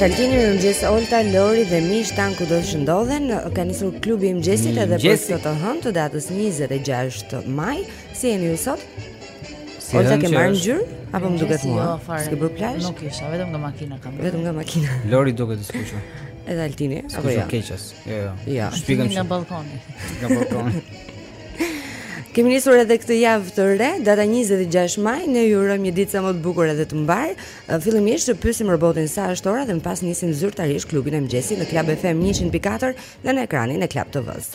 Altini, mirëmëngjes Olta, Lori dhe miqtë tanë kudo që ndodhen Ka nisur klubi i mëngjesit edhe për sot të hënë të datës 26 maj Si jeni sot? Si Olta ke marrë ngjyrë apo më duket mua? Jo, fare. Ke bërë plazh? Nuk isha, vetëm nga makina kam. Vetëm nga makina. Lori duket e skuqur. Edhe Altini, apo jo? Keqës. Jo, jo. Ja. Shpikëm nga balkoni. Nga balkoni. Kemi nisur edhe këtë javë të re, data 26 maj, ne ju urojmë një ditë sa më të bukur edhe të mbarë. Fillimisht të pyesim robotin sa është ora dhe më pas nisim zyrtarisht klubin e mëngjesit në Club FM 104 dhe në ekranin e Club TV-së.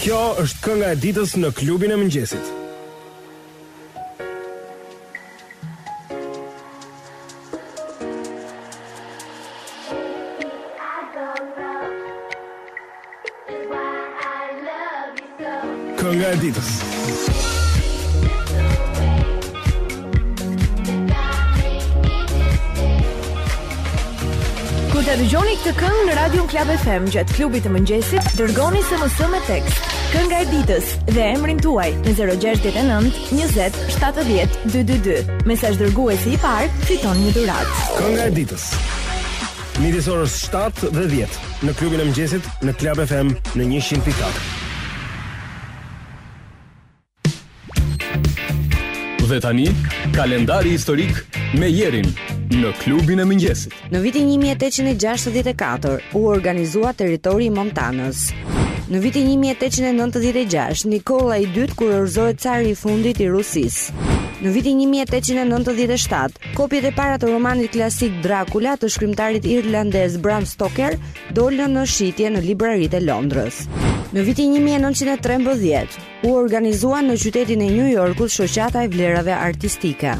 Kjo është kënga e ditës në klubin e mëngjesit. Kënga e ditës. Kur ta dëgjoni këtë këngë në Radio Club FM gjatë klubit të mëngjesit, dërgoni SMS me tekst Kënga e ditës dhe emrin tuaj në 069 20 70 222. Mesazh dërguesi i parë fiton një dhuratë. Kënga e ditës. Midis orës 7 dhe 10 në klubin e mëngjesit në Club FM në 100.4. Dhe tani, kalendari historik me Jerin në klubin e mëngjesit. Në vitin 1864 u organizua territori i Montanës. Në vitin 1896, Nikolla i dytë kurorëzohet cari i fundit i Rusisë. Në vitin 1897, Kopjet e para të romanit klasik Dracula të shkrimtarit irlandez Bram Stoker dolën në shitje në libraritë e Londrës. Në vitin 1913 u organizua në qytetin e New Yorkut Shoqata e Vlerave Artistike.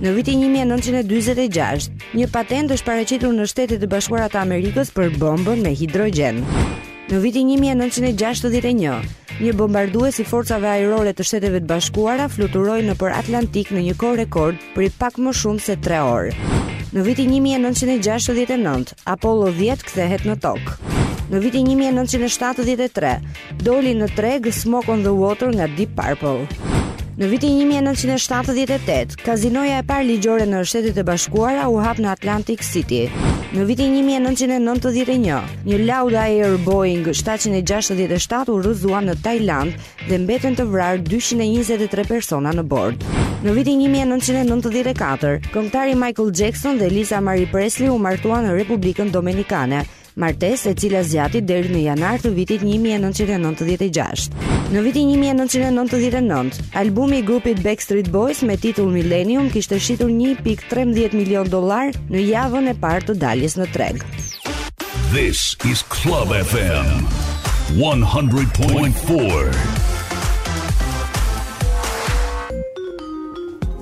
Në vitin 1946, një patentë është paraqitur në Shtetet e Bashkuara të Amerikës për bombën me hidrogjen. Në vitin një mijë e nëntëqind e gjashtëdhjetë e një, një bombardues i forcave ajrore të Shteteve të Bashkuara fluturoi nëpër Atlantik në një kohë rekord prej pak më shumë se 3 orë. Në vitin 1969, Apollo 10 kthehet në Tokë. Në vitin 1973, doli në treg Smoke on the Water nga Deep Purple. Në vitin 1978, Kazinoja e parë ligjore në Shtetet e Bashkuara u hap në Atlantic City. Në vitin 1991, një Lauda Air Boeing 767 u rrëzua në Tajland dhe mbetën të vrarë 223 persona në bord. Në vitin 1994, këngëtari Michael Jackson dhe Lisa Marie Presley u martuan në Republikën Dominikane, martesë e cila zgjati deri në janar të vitit 1996. Në vitin 1999, albumi i grupit Backstreet Boys me titull Millennium kishte shitur 1.13 milion dollar në javën e parë të daljes në treg. This is Club FM 100.4.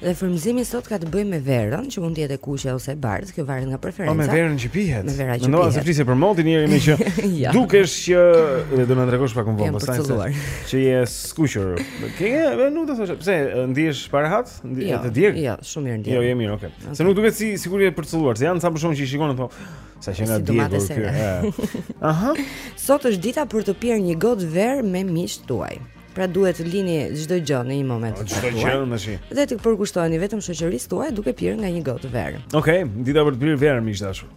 Dhe frymëzimi sot ka të bëjë me verën, që mund të jetë e kuqe ose e bardhë, kjo varet nga preferenca. Po me verën që pihet. Me verën që pihet. Mendova se flisje për motin njëherë meqë ja. dukesh që dhe do na tregosh pak më vonë pastaj se që je skuqur. Ke, nuk do të thosh, pse ndihesh parehat? Ndihesh jo, të djeg? Jo, shumë mirë ndjehem. Jo, je mirë, okay. Se nuk duket si sigurisht je përcëlluar, se janë sa për shkak që shikon ato. Sa që na je djegur ky. Aha. Sot është dita për të pirë një gotë verë me miqtë tuaj. Pra duhet të lini çdo gjë në një moment të caktuar. Çdo gjë tash. Dhe të përkushtoheni vetëm shoqërisë tuaj duke pirë nga një gotë verë. Okej, okay, dita për të pirë verë miq të dashur.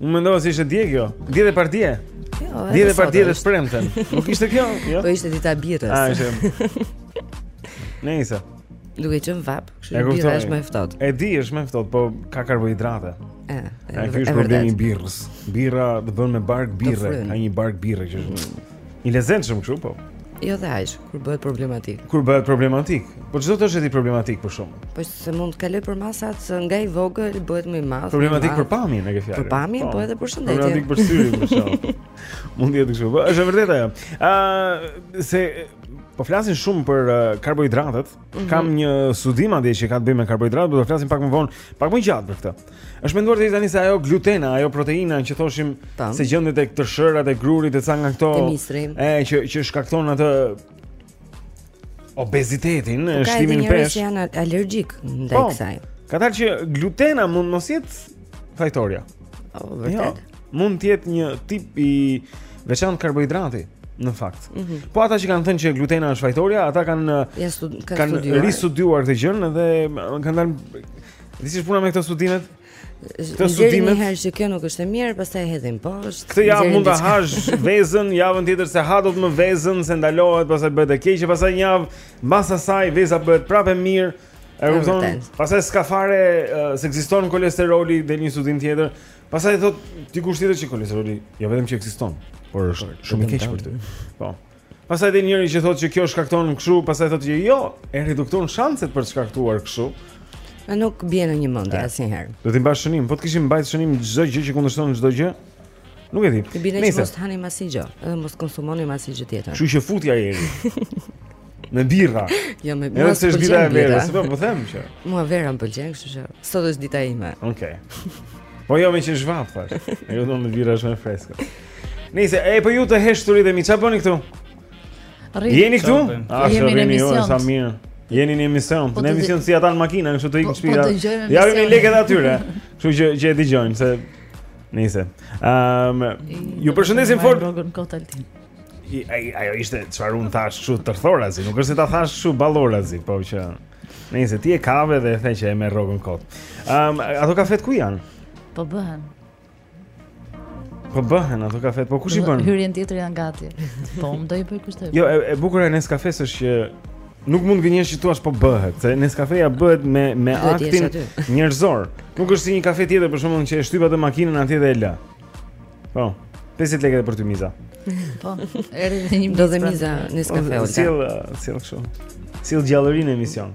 Unë mendova se ishte dje kjo. Dje dhe pardje. Jo, dje dhe pardje dhe të premten. Nuk ishte kjo, jo. Po ishte dita e birrës. Ah, ishte. Nëse duke qenë vapë, kështu që birra është më e ftohtë. E di, është më e ftohtë, po ka karbohidrate. Ëh. Ai është problemi i birrës. Birra të bën me bark birre, ka një bark birre që është. I lezetshëm kështu po. Jo dhe aq, kur bëhet problematik. Kur bëhet problematik. Po ç'do të thotë problematik për shkakun. Po se mund të kalojë përmasat se nga i vogël bëhet më i madh. Problematik për pamjen e ke fjalën. Për pamjen po. po edhe për shëndetin. Problematik për syrin për shkakun. Mund të jetë kështu. Po është vërtet ajo. Ë, se po flasim shumë për uh, karbohidratet. Mm -hmm. Kam një studim atje që ka të bëjë me karbohidratet, do të flasim pak më vonë, pak më gjatë për këtë. Është menduar deri tani se ajo glutena, ajo proteina që thoshim Tam. Po. se gjendet tek tërshërat e grurit e ca nga këto Te misri. e që që shkakton atë obezitetin, e Po Ka edhe shtimin njerëz në peshë. që janë al- alergjik ndaj Po. kësaj. Ka dalë që glutena mund mos jetë fajtorja. Po, Jo, vërtet. mund të jetë një tip i veçantë karbohidrati në fakt. Mhm. Po ata që kanë thënë që glutena është fajtorja, ata kanë Ja stud kanë kanë studiuar. ristudiuar këtë gjë dhe kanë dalë E di si është puna me këto studimet? Këto studimet. Një herë që kjo nuk është e mirë, pastaj e hedhin poshtë. Këtë javë mund ta hash vezën, javën tjetër s'e ha dot më vezën, se ndalohet, pastaj bëhet e keqe, pastaj një javë mbas asaj veza bëhet prapë mirë. E kupton? Pastaj s'ka fare se ekziston kolesteroli dhe një studim tjetër. Pastaj thotë dikush tjetër që kolesteroli, jo vetëm që ekziston, por është shumë i keq për ty. Po. Pastaj dhe njëri që thotë që kjo shkakton kështu, pastaj thotë që jo, e redukton shanset për të shkaktuar kështu. A nuk bie në një mendje asnjëherë. Do të mbash shënim, po të kishim mbajt shënim çdo gjë që kundërshton çdo gjë. Nuk e di. Të bëni që mos hani asnjë gjë, edhe mos konsumoni asnjë gjë tjetër. Kështu që futja e Me birra. Jo me birra. Nëse është dita e verës, po po them që. Mua vera më pëlqen, kështu që sot është dita ime. Okej. Okay. Po jo me që zhvap thash. Ajo do të birra shumë freska. Nëse e po ju të heshturit dhe mi ça bëni këtu? Jeni këtu? Ah, jemi në emision. Sa mirë. Jeni në emision. Po në emision si ata në makinë, kështu të ikë në shtëpi. Po ja vjen një lekë atyre. Kështu që që e dëgjojnë se nëse. Ehm, ju përshëndesim fort. Ai ajo ishte çfarë un thash kështu tërthorazi, nuk është se ta thash kështu ballorazi, po që nëse ti e kape dhe e the që e merr rrogën kot. Ehm, ato kafet ku janë? Po bëhen. Po bëhen ato kafet, po kush i bën? Hyrjen tjetër janë gati. Po unë do i bëj kush të. Jo, e, e bukura e nes kafes është që nuk mund gënjesh që thua po bëhet, se nes kafeja bëhet me me aktin njerëzor. Nuk është si një kafe tjetër për shembull që e shtyp atë makinën atje dhe e lë. Po. 50 lekë për ty miza. Po. Erdhi një do dhe miza nes kafe. Sill, sill kështu. Sill gjallërinë në emision.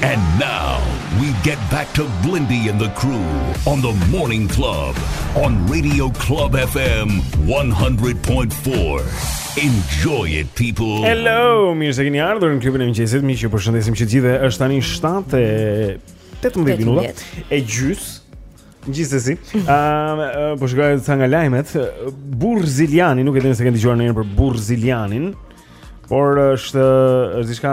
And now we get back to Blindy and the crew on the Morning Club on Radio Club FM 100.4. Enjoy it people. Hello, mirë se keni ardhur në klubin e mëngjesit. Miq, ju përshëndesim që të gjithë, është tani 7:18 minuta e gjys. Gjithsesi, ëm uh, uh, po shoh ca nga lajmet, burrziliani, nuk e di nëse keni dëgjuar ndonjëherë për burrzilianin, por është është diçka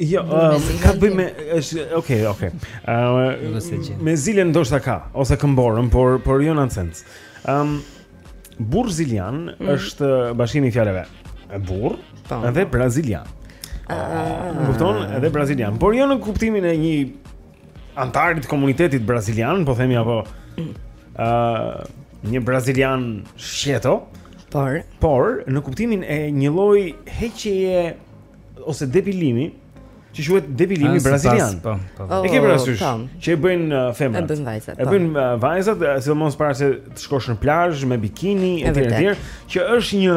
Jo, um, ka të bëjë me është okay, okay. Ëm uh, me zilen ndoshta ka ose këmborën, por por jo në atë sens. Ëm um, burrzilian mm. është bashkimi i fjalëve burr po. dhe brazilian. Ëh, uh, kupton? Edhe brazilian, por jo në kuptimin e një anëtarit të komunitetit brazilian, po themi apo ë një brazilian shqeto, por por në kuptimin e një lloji heqjeje ose depilimi që quhet depilimi ah, brazilian. Po, po. po. E ke parasysh oh, po. që e bëjnë uh, femrat. E bëjnë vajzat. E bëjnë uh, vajzat, uh, sidomos para se të shkosh në plazh me bikini etj etj, që është një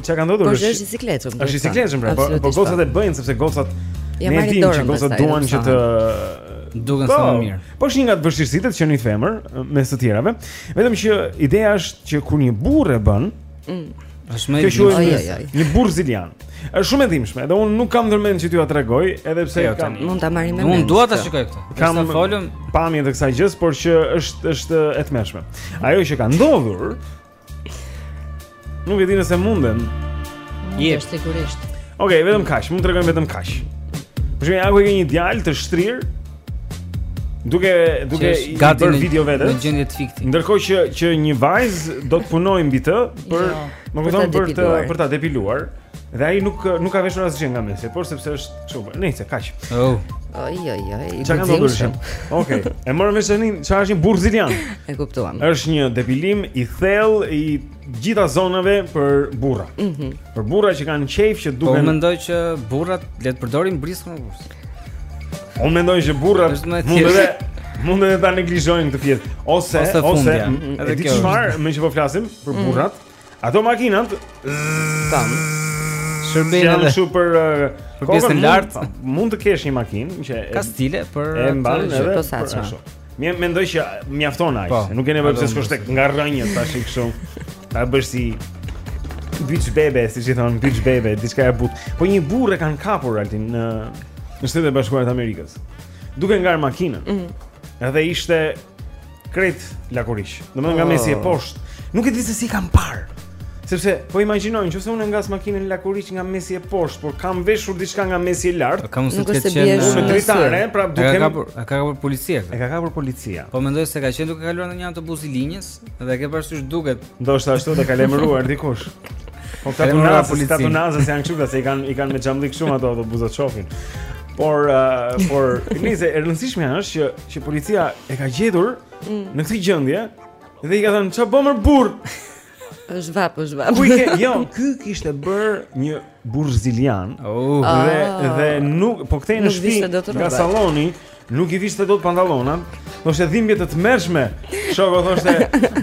Çka ka ndodhur? Po është i sikletshëm. Është i sikletshëm pra, po, po gocat e bëjnë sepse gocat Ja ne dimë që gocat duan që të duken sa po, më mirë. Po është një nga vështirësitë që ka një femër mes të tjerave, vetëm që ideja është që kur një burrë e bën, mm. është më një, një burrzilian. Është shumë e dhimbshme, edhe unë nuk kam ndërmend që t'jua tregoj, edhe pse e jo, kam. Mund ta marrim me mend. Unë dua ta shikoj këtë. Kam fotot, pamjen e kësaj gjës, por që është është e tmerrshme. Ajo që ka ndodhur Nuk e di nëse mundem. Je yep. sigurisht. Okej, okay, vetëm kaq, mund të tregojmë vetëm kaq. Për shembull, ajo ka një djalë të shtrirë. Duke duke i bërë në, video vetë. Në gjendje të fikti. Ndërkohë që që një vajzë do të punojë mbi të për, jo, më kupton, për të për ta depiluar. Dhe ai nuk nuk ka veshur asgjë nga mesi e poshtë se është Super, nejse, kaq. Oh. Oj, oj, oj. Çka kanë ndodhur shumë? Okej. E morëm shënim, çfarë është një burrëzilian? E kuptuam. Është një depilim i thellë i gjitha zonave për burra. Mhm. Mm për burra që kanë qejf që po, duken. Po mendoj që burrat le të përdorin briskun e burrës. Unë mendoj që burrat mund edhe mund edhe ta neglizhojnë këtë pjesë ose ose, ose e di çfarë, meqë po flasim për mm. burrat. Mm -hmm. Ato makinat tani shërbejnë edhe shumë për uh, për pjesën lart. Mund të kesh një makinë që ka stile për e mban edhe po sa ashtu. Unë mendoj që mjafton aq, po, nuk ke nevojë të shkosh tek nga rrënjë tashi kështu. Ta bësh si byth bebi, si i thonë byth bebi, diçka e butë. Po një burrë e kanë kapur Altin në në Shtetet e Bashkuara të Amerikës. Duke ngarë makinën. Mm. Edhe ishte Krejt lakuriq. Domethënë nga oh. mesi e poshtë. Nuk e di se si e kanë parë. Sepse po imagjinoj nëse unë ngas makinën lakuriq nga mesi e poshtë, por kam veshur diçka nga mesi e lartë. Kam se të qenë në dritare, pra dukem. Ka kapur, ka kapur policia. E ka kapur policia. Po mendoj se ka qenë duke kaluar në një autobus i linjës dhe e ke parasysh duket. Ndoshta ashtu të ka lajmëruar dikush. Po ka të nërë polici Ka të nërë se janë kështu Ka se i kanë kanë me xhamllëk shumë ato autobuzat shofin Por, uh, por Nejse e rëndësishme është që që policia e ka gjetur mm. në këtë gjendje dhe i ka thënë ça bën mor burrë? Është vapë, është vapë. Ku i ke? Jo, ky kishte bërë një burrëzilian. Oh. Dhe ah. dhe nuk po kthehej në shpi nga salloni, nuk i vishte dot pantallonat. Thoshte dhimbje të tmerrshme. Shoku thoshte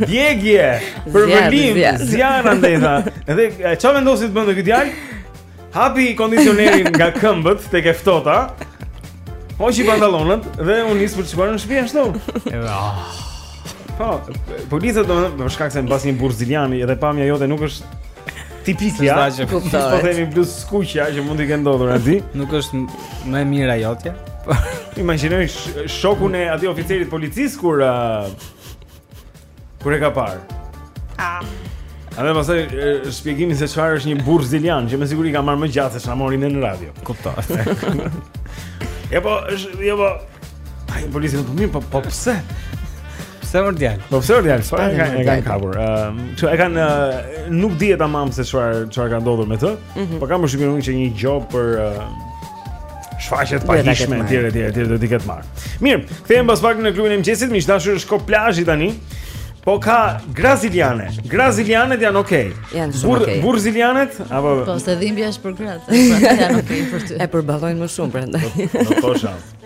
djegje, përvëlim, zjarr andaj tha. Edhe ça vendosi të bënte ky djalë? Hapi kondicionerin nga këmbët tek e ftohta. Hoqi pantallonat dhe u nis për të shkuar në shtëpi ashtu. Ah. Po, policia do të shkak se mbas një burrëziliani edhe pamja jote nuk është tipike, ja. Po themi plus skuqja që mund t'i ketë ndodhur aty. Nuk është më e mira jotja. Imagjinoj shokun e atij oficerit policisë kur uh, Kur e ka parë? Ah. Edhe pastaj shpjegimi se çfarë është një burrëzilian Që me siguri ka marrë më gjatë se ç'na mori neve në radio Kupton Ja po, është, ja po Ai polici më përmi, po, po pse? Pse more djalë? Po pse more djalë, s'pa e kanë kapur Që e kanë, nuk di e tamam se çfarë ka ndodhur me të Mm -hmm. Po kam përshtypjen unë që një gjobë për uh, shfaqje të pahijshme etj etj etj do t'i ketë marrë. Mirë, kthehemi pas pak në klubin e mëngjesit, miq të dashur, është kohë plazhi tani. Po ka braziliane. Brazilianet janë okay. Janë shumë Bur, okay. Burzilianet apo Po se dhimbja është për gratë, pra janë okay për ty. E përballojnë më shumë prandaj. Do po, po, po,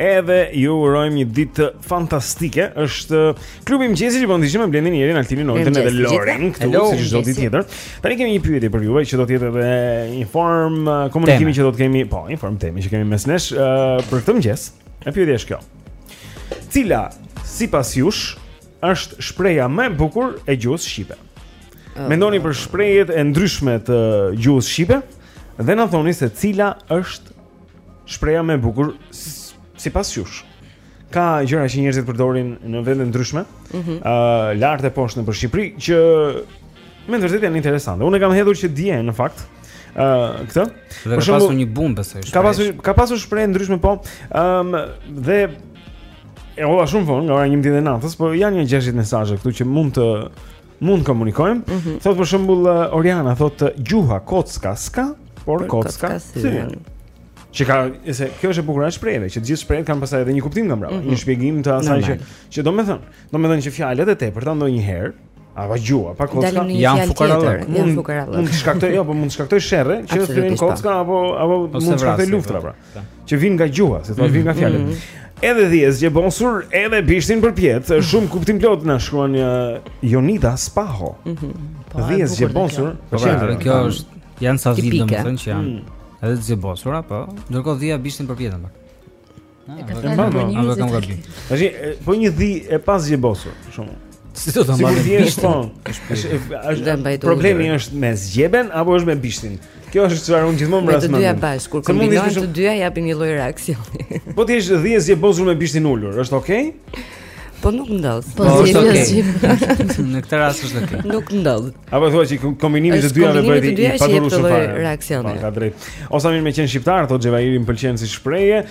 Edhe ju urojmë një ditë fantastike. Është klubi i mëngjesit që po ndiqni me Blendin, Jerin, Altinin, Oldën dhe Loren këtu si çdo ditë tjetër. Tani kemi një pyetje për juve që do të jetë edhe një formë uh, komunikimi që do të kemi, po, një formë teme që kemi mes nesh uh, për këtë mëngjes. E pyetja është kjo. Cila sipas jush është shprehja më e bukur e gjuhës shqipe? Oh. Mendoni për shprehjet e ndryshme të gjuhës shqipe dhe na thoni se cila është Shprehja më e bukur sipas jush. Ka gjëra që njerëzit përdorin në vende të ndryshme. Ëh, mm -hmm. uh, lart e poshtë nëpër Shqipëri që me të vërtetë janë interesante. Unë e kam hedhur që dje në fakt. Ëh, uh, këtë. Dhe ka pasur një bum besoj. Ka pasur ka pasur shprehje të ndryshme po. Ëm um, dhe e hodha shumë vonë, nga ora 11:00 e natës, po janë një 60 mesazhe këtu që mund të Mund të komunikojmë. Mm -hmm. Thotë për shembull eh, Oriana thotë eh, gjuha kocka s'ka, por, por kocka thyen. Që ka, se kjo është e bukura e shprehjeve, që të gjitha shprehjet kanë pastaj edhe një kuptim nga mbrapa, mm -hmm. një mhm. shpjegim të asaj që që domethënë, domethënë që fjalët e tepërta ndonjëherë Apo gjuha, pa kocka. Janë fukarallëk. Janë fukarallëk. Mund të shkaktojë, jo, po mund të shkaktojë sherre, që të thyen kocka apo apo mund të shkaktojë luftra pra. Që vijnë nga gjuha, si thua, mm -hmm. vijnë nga fjalët. Mm -hmm. Edhe dhi e zgjebosur, edhe bishtin përpjetë, mm -hmm. shumë kuptimplotë na shkruan Jonida Spaho. Mm -hmm. Po, dhi e zgjebosur, po çfarë? Kjo është janë sa zgjidhë domethënë që janë. Mm. Edhe të zgjebosura, po. Ndërkohë dhia bishtin përpjetë. Ah, e ka thënë një zgjidhje. Tash po një dhi e pazgjebosur, për shembull. Si do ta mbajë bishtin? Është problemi është me zgjeben apo është me bishtin? Kjo është çfarë unë gjithmonë vras mendjen. Të dyja bashkë, kur kombinojnë të dyja japin një lloj reaksioni. Po të jetë dhi e zgjebosur me bishtin ulur, është okay? Po nuk ndodh. Po, po është okay. Në këtë rast është okay. Nuk ndodh. Apo thua që kombinimi i të dyjave bëhet i padurueshëm fare. Reaksioni. Po, ke të drejtë. O sa mirë me qenë shqiptar, thotë Xhevahiri, më pëlqen si shprehje.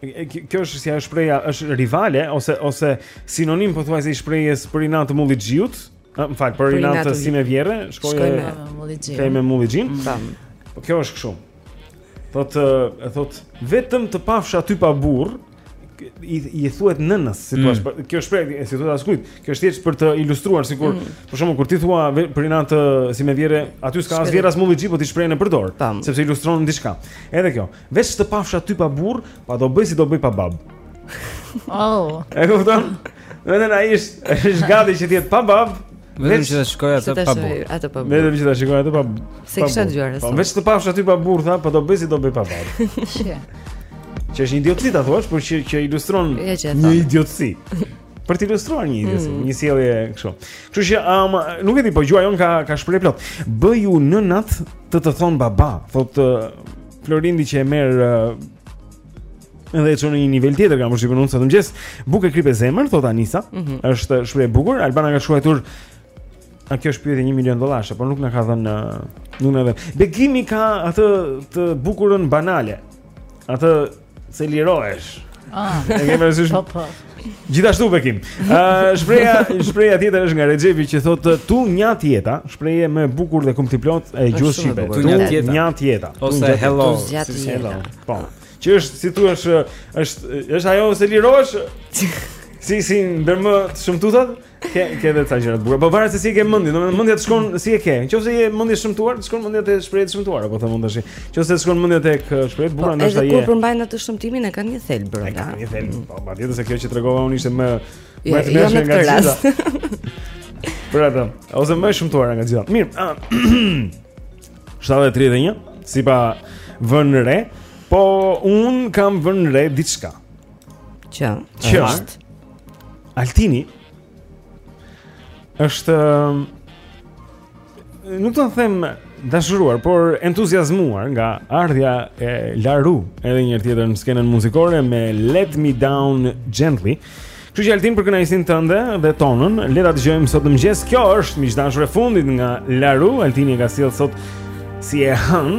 Kjo është si ajo shprehja, është rivale ose ose sinonim pothuajse i shprehjes për inat të mullixhiut. Më fal, për inat të sime vjehrre, shkoj me mullixhiun. Kemi me mullixhinë. Po kjo është kështu. Thotë e thotë vetëm të pafsha ty pa burrë i i thuhet nënës, si thua, mm. kjo është shprehje, s'i thua askujt. Kjo është thjesht për të ilustruar sikur mm. për shembull kur ti thua për inat sime vjehrre, aty s'ka as vjehërr as mullixhi po ti shprehjen e përdor, sepse ilustron diçka. Edhe kjo. Veç të pafsha ty pa burr, pa do bëj si do bëj pa bab. Oh. E kupton? Domethënë ai është është gati që të jetë pa bab. Vetëm që ta shikoj atë pa burr. Atë pa burr. Vetëm që ta shikoj atë pa burr. S'e kisha dëgjuar atë. Po veç të pafsha ty pa burr, tha, pa do bëj si do bëj pa bab. Që është një idiotësi ta thuash, por që që ilustron një idiotësi. Për të ilustruar një idiotësi, mm. një sjellje kështu. Kështu që um, nuk e di, po gjuha jon ka ka shprehje plot. Bëji nënat të të thon baba, thot uh, Florindi që e merr uh, edhe e çon në një nivel tjetër kam përshtypën unë sot në mëngjes. Bukë, kripë e zemër, thot Anisa. Mm -hmm. Është shprehje e bukur. Albana ka shkruar A kjo është pyetje 1 milion dollarësh, por nuk na ka dhënë uh, nuk na ka dhënë. Bekimi ka atë të bukurën banale. Atë Se lirohesh, ah. E kemi parasysh. Po, po. Gjithashtu Bekim. Ë uh, shprehja, shprehja tjetër është nga Rexhepi që thotë tungjatjeta, shprehja më e bukur dhe kuptimplotë e gjuhës shqipe. Tungjatjeta. Ngjatjeta. Ose hello. Si hello. Po. Që është si thua është është ajo se lirohesh. Si si ndër më të shëmtutat? Ke ke edhe ca gjëra të bukura. Po varet se si e ke mendjen, domethënë mendja të shkon si e ke. Nëse je mendje e shëmtuar, të shkon mendja te shprehje të shëmtuara, po them unë tash. Nëse të shkon mendja tek shprehje të bukura, po, ndoshta je. Edhe kur përmbajnë atë shëmtimin e kanë një thelb brenda. Ka një thelb, po madje se kjo që tregova unë ishte më më të jo, mirë nga gjithë. Për atë, ose më e shëmtuar nga gjithë. Mirë. 7:31, s'e paske vënë re, po un kam vënë re diçka. Që Që është Altini është nuk do të them dashuruar, por entuziazmuar nga ardhja e La Roux, edhe një herë tjetër në skenën muzikore me Let Me Down Gently. Kështu që Altin për kënaqësinë tënde dhe tonën, le ta dëgjojmë sot në mëngjes. Kjo është mik i dashur e fundit nga La Roux, Altini e ka sjell sot si e hënë.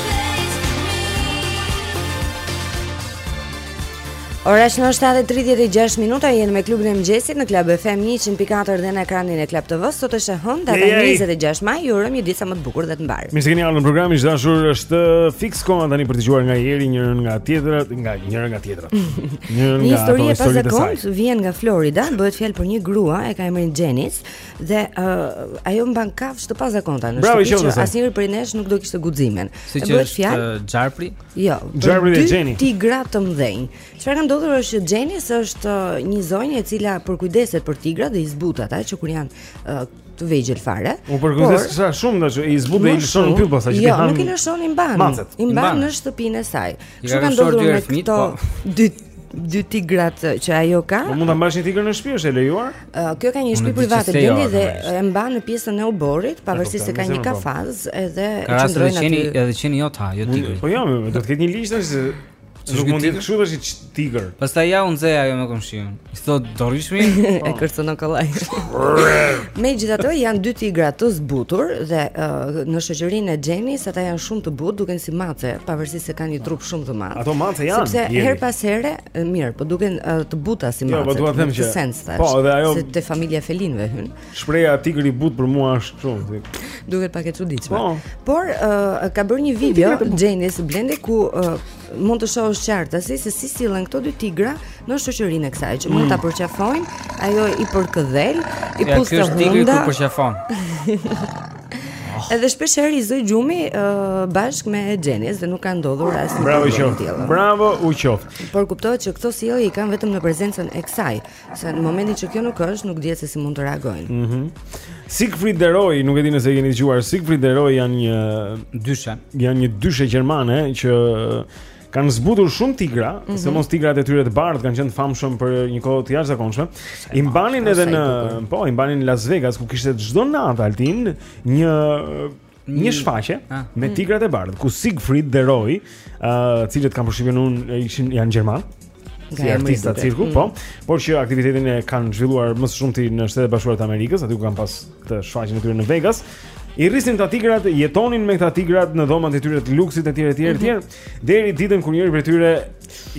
Ora është në 7:36 minuta jemi me klubin e mëngjesit në Club FM 104 dhe në ekranin e Club TV sot është e hënë data 26 maj ju urojmë një ditë sa më të bukur dhe të mbarë. Mirë se keni ardhur në program, miq të dashur, është fiks koha tani për të dëgjuar nga Eri njërën nga tjetra nga njërën nga tjetra. Një histori e pazakontë vjen nga Florida, bëhet fjalë për një grua e ka emrin Janice, Dhe uh, ajo mban kafsh të pazakonta në shtëpi që asnjëri prej nesh nuk do kishte guximin. Siç është fjala uh, gjarpri? Jo. Gjarpri, Xheni. Tigra të mëdhenj. Çfarë ka ndodhur është që Janice është uh, një zonjë e cila përkujdeset për tigrat dhe i zbut ata që kur janë uh, të vegjël fare. U përkujdeska shumë nga që i zbut dhe i lëshon në pyll pastaj. Po jo, nuk i lëshon i mban. I mban në shtëpinë e saj. Kështu ka ndodhur me këto po. dy dy tigrat që ajo ka. Po mund ta mbash një tigër në shtëpi, është e lejuar? Uh, kjo ka një shtëpi private Blendi dhe e mban në pjesën e oborrit, pavarësisht se ka një po. kafaz edhe qëndrojnë aty. Ka qenë edhe qenë jo ta, jo tigër. Po jo, do të ketë një ligj se nuk mund të kështu tash tigër. Pastaj u nxeh ajo me komshin. Këto dorishmi e kërcënon kollaj. Megjithatë janë dy tigra të zbutur dhe uh, në shoqërinë e Xhenis ata janë shumë të butë, duken si mace, pavarësisht se kanë një trup shumë të madh. Ato mace janë. Sepse her pas here, mirë, po duken uh, të buta si mace. Jo, po dua të them që sens tash. Po, dhe ajo se te familja e felinëve hyn. Shprehja tigri i butë për mua është kështu. Duket pak e çuditshme. Po. Por uh, ka bërë një video Xhenis Blendi ku uh, mund të shohësh qartazi se si sillen këto dy tigra në shoqërinë e kësaj që mund ta mm. përqafojnë, ajo i përkëdhel, i ja, puth te hunda. Ky është përqafon. Edhe shpesh herë i zë gjumi uh, bashkë me Xhenis dhe nuk ka ndodhur asnjë problem. Bravo, qoftë. Bravo, u qoftë. Por kuptohet që këto sjellje i kanë vetëm në prezencën e kësaj. Se në momentin që kjo nuk është, nuk dihet se si mund të reagojnë. Mhm. Mm Siegfried dhe Roy, nuk e di nëse e keni dëgjuar, Siegfried dhe Roy janë një dyshe. Janë një dyshe gjermane që kanë zbutur shumë tigra, mm -hmm. sidomos tigrat e tyre të bardhë kanë qenë të famshëm për një kohë të jashtëzakonshme. I mbanin edhe në, po, i mbanin në Las Vegas ku kishte çdo natë Altin një një shfaqje ah. me mm. tigrat e bardhë, ku Siegfried dhe Roy, ë, uh, të cilët kam përshtypjen unë ishin janë gjermanë. Si artista cirku, mm. po. Por që aktivitetin e kanë zhvilluar më së shumti në Shtetet e Bashkuara të Amerikës, aty ku kanë pas këtë shfaqjen e tyre në Vegas. I rrisnin këta tigrat, jetonin me këta tigrat në dhomat e tyre të luksit etj etj etj, mhm. deri ditën kur njëri prej tyre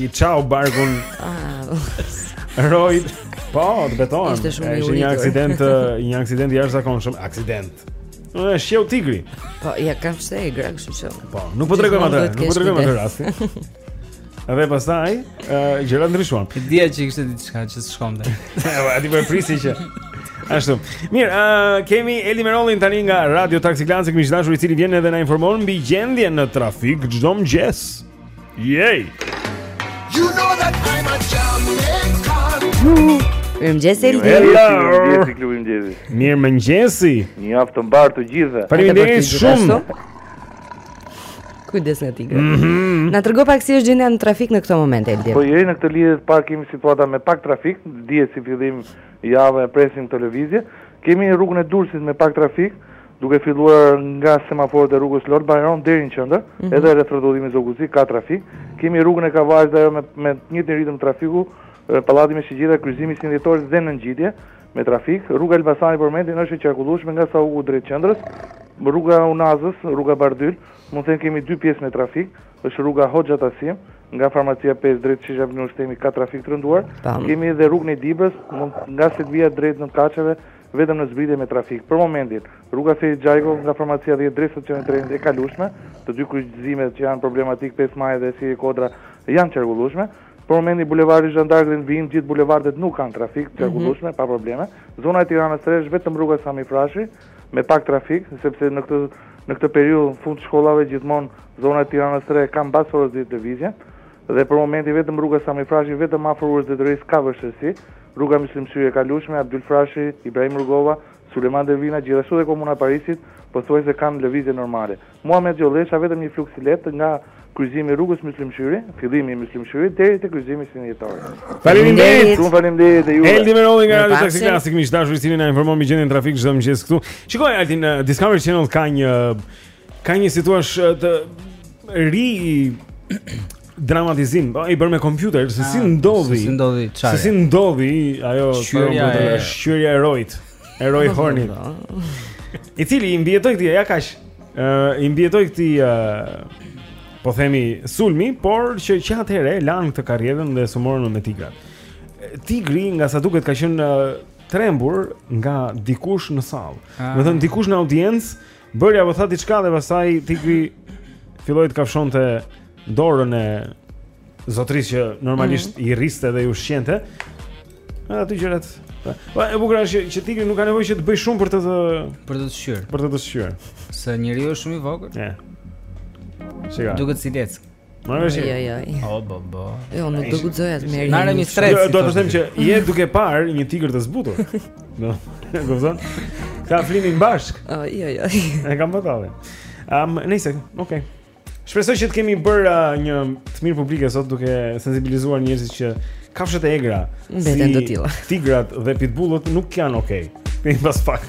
i çau barkun. Ah, Roit Po, të betohem. Ishte një aksident, një aksident i jashtëzakonshëm, aksident. E shqeu tigri Po, ja ka fse e gra kështu që Po, nuk po tregojmë atë Nuk po tregojmë atë rastin Dhe pastaj, uh, gjërat ndryshuan Dija që ishte diçka që s'shkon dhe A ti po e prisje që Ashtu Mirë, uh, kemi Eli Merollin tani nga Radio Taxi Klan Se kemi të dashur i cili vjen edhe na informon Mbi gjendjen në trafik çdo mëngjes Yay! You know that I'm a Jamaican. Mirëmëngjesi, Eli. Mirëmëngjesi. Mirëmëngjesi. Një javë të mbarë të gjithë. Faleminderit shumë. Kujdes nga tigrat. Mm -hmm. Na trego pak si është gjendja në trafik në këto momente, Eli. Po Jeri në këtë lidhje të parë kemi situata me pak trafik. Dihet si fillim jave e presim këto lëvizje. Kemi rrugën e Durrësit me pak trafik. Duke filluar nga semaforët e rrugës Lord Bajron deri në qendër, mhm. edhe rreth rrotullimit Zogu i Zi ka trafik. Kemi rrugën e Kavajës dhe ajo me me të njëjtin ritëm trafiku, pallati me shigjeta, kryqëzimi 21 Dhjetorit dhe në ngjitje me trafik. Rruga e Elbasanit për momentin është e qarkullueshme nga Sauku drejt qendrës. Rruga e Unazës, rruga Bardhyl, mund të them kemi dy pjesë me trafik, është rruga Hoxha Tahsim, nga farmacia 5 drejt Sheshit Avni Rustemi ka trafik të rënduar. Kemi edhe rrugën e Dibrës, mund nga Selvia drejt në Kaçeve Vetëm në zbritje me trafik. Për momentin, rruga Ferit Xhajko, nga Farmacia dhjetë drejt Stacionit të Trenit e kalueshme, të dy kryqëzimet që janë problematikë pesë Maji dhe Siri Kodra janë të qarkullueshme. Për momentin Bulevardi Zhan D'Ark dhe në vijim të gjithë bulevardet nuk kanë trafik, të qarkullueshme, pa probleme. Zona e Tiranës së Re është vetëm rruga Sami Frashëri, me pak trafik, sepse në këtë në këtë periudhë fund të shkollave gjithmonë zona e Tiranës së Re ka mbas orës dhjetë lëvizje. Dhe për momentin vetëm rruga Sami Frashëri vetëm afër urës së drejtorisë ka vështirësi, rruga Myslym Shyri e kalueshme, Abdyl Frashëri, Ibrahim Rugova, Sulejman Delvina, gjithashtu dhe komuna e Parisit pothuajse kanë lëvizje normale. Muhamet Gjollesha vetëm një fluks i lehtë nga kryqëzimi i rrugës Myslym Shyri, fillimi i Myslym Shyrit deri te kryqëzimi i 21 Dhjetorit. Faleminderit! Shumë faleminderit edhe juve. Eldi Merolli nga Radio Taxi Classic, miq të dashur, i cili na informon mbi gjendjen e trafikut çdo mëngjes këtu. Shikoje Altin, Discovery Channel ka një Ka një si tu quajt ridramatizim, po, i bërë me kompjuter, se si ah, ndodhi, se si ndodhi, se si ndodhi, ajo, shqyerja e, shqyerja e Rojt, e Roy Hornit, i cili i mbijetoi këtij, ja kafsh, uh, i mbijetoi këtij, uh, po themi, sulmi, por që që atëhere, lanë këtë karrierën dhe s'u morën me tigrat. Tigri, nga sa duket, ka qenë uh, trembur nga dikush në sallë, ah. domethënë dikush në audiencë, Bëri apo tha diçka dhe pastaj tigri filloi të kafshonte dorën e zotërisë që normalisht mm. i rriste dhe i ushqente. Edhe aty gjërat. Po e bukur është që tigri nuk ka nevojë që të bëjë shumë për të të për të të shqyer. Për të të shqyer. Se njeriu është shumë i vogël. Ja. Shikoje. Duket si leckë. Më vesh. Jo, jo. O bo bo. Jo, nuk do guxoja të merr. Na le me stres. Do të them që je duke parë një tigër të zbutur. Do. E kupton? Kanë filmim bashkë. O, jo, jo. E kam botalli. Am, um, nice. Okay. Shpresoj që të kemi bërë uh, një të mirë publike sot duke sensibilizuar njerëzit që kafshët e egra mbeten si të tilla. Tigrat dhe pitbullët nuk janë okay. Vijmë pas pak.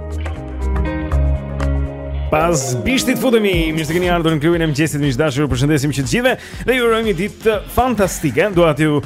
Pas bishtit futemi, mirë se keni ardhur në klubin e mëngjesit miq të dashur, ju përshëndesim që të gjithëve dhe ju urojmë një ditë fantastike. Dua t'ju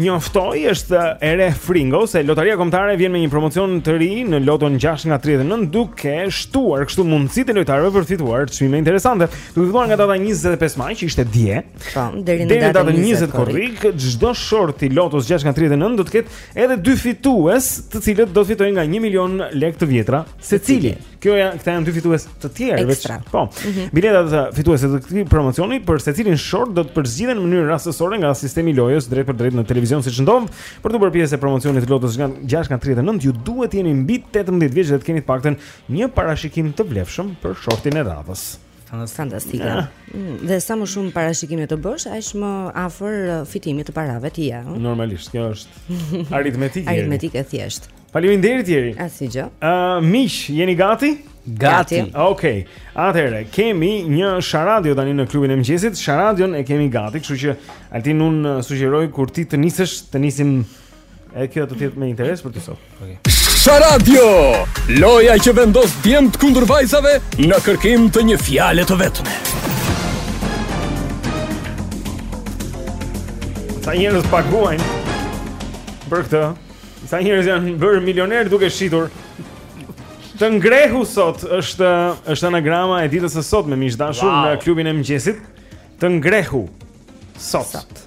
njoftoj, është e re Fringo se Lotaria Kombëtare vjen me një promocion të ri në loton 6 nga 39 duke shtuar kështu mundësitë e lojtarëve për të fituar çmime interesante. Duke filluar nga data 25 maj, që ishte dje, po, deri në datën 20 korrik, çdo short i lotos 6 nga 39 do të ketë Edhe dy fitues, të cilët do të fitojnë nga 1 milion lekë të vjetra secili. Kjo janë, këta janë dy fitues të tjerë veç. Po. Mm -hmm. Biletat e fituesve të këtij promocioni për secilin short do të përzgjidhen në mënyrë rastësore nga sistemi i lojës drejtpërdrejt në televizion siç ndodh. Për t'u bërë pjesë e promocionit të lotos 6 nga 39 ju duhet të jeni mbi 18 vjeç dhe të keni të paktën një parashikim të vlefshëm për shortin e radhës. Fantastike. Dhe sa më shumë parashikime të bësh, aq më afër uh, fitimit të parave ti je. Hm? Normalisht, kjo është aritmetikë. aritmetikë e thjeshtë. Faleminderit Jeri. Asgjë. Ë, uh, miq, jeni gati? Gati. Okej. Okay. Atëherë kemi një sharadio tani në klubin e mëngjesit. Sharadion e kemi gati, kështu që Altin unë uh, sugjeroj kur ti të nisesh, të nisim E kjo do të jetë me interes për ty sot. Okej. Okay. Sharadio, loja që vendos djemtë kundër vajzave në kërkim të një fjale të vetme. Ca njerëz paguajnë për këtë. Ca njerëz janë bërë milionerë duke e shitur. Të ngrehu sot është është anagrama e ditës së sotme miq të dashur wow. në klubin e mëngjesit. Të ngrehu sot. sot.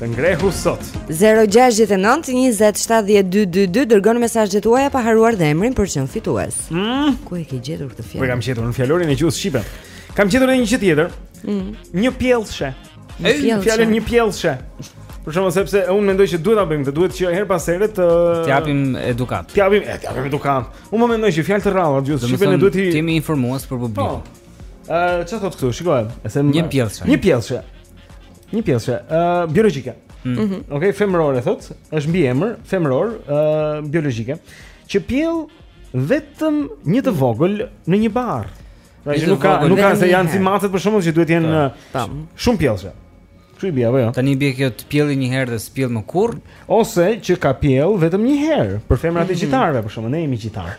Të ngrehu sot 069 20 70 222 Dërgoni mesazhet tuaja pa harruar dhe emrin për të qenë fitues mm? Ku e ke gjetur këtë fjalë? Po e kam gjetur në fjalorin e gjuhës shqipe Kam gjetur dhe një gjë tjetër mm. Njëpjellëshe Njëpjellëshe Njëpjellëshe Për shembull sepse unë mendoj që duhet ta bëjmë këtë, duhet që herë pas here të japim edukatë. T'japim, t'japim edukatë. Unë mendoj që fjalë të rralla, gjuhës shqipe ne duhet të jemi informues për publikun. Po. Ë, çfarë thotë këtu? Shikoj, e them njëpjellëshe. Njëpjellëshe. Njëpjellëshe, ë uh, biologjike. Mm. Mm -hmm. Okej, femërore thotë, është mbiemër femëror, ë uh, biologjike, që pjell vetëm një të vogël në një barrë. Pra që nuk ka nuk ka se janë si macet për shembull që duhet të jenë po, po. shumëpjellëshe. Kështu i bie apo jo? Tani i bie kjo të pjellë një herë dhe s'pjell më kurrë ose që ka pjellë vetëm një herë për femrat e gjitarëve mm. për shembull ne jemi gjitarë.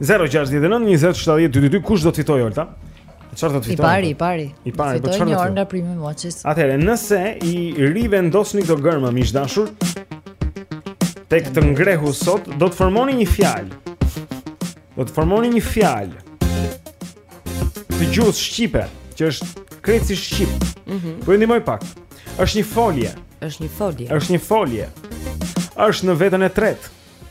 069 20 70 222 kush do të fitojë Olta? Çfarë do të fitojë? I pari, i pari. I pari, po çfarë do të fitojë? nga primi Moçis. Atëherë, nëse i rivendosni këto gërma miq të dashur, tek të ngrehu sot do të formoni një fjalë. Do të formoni një fjalë. Të gjuhës shqipe, që është krejtësisht shqip. Mhm. Mm po ju ndihmoj pak. Është një folje. Është një folje. Është një folje. Është në vetën e tretë.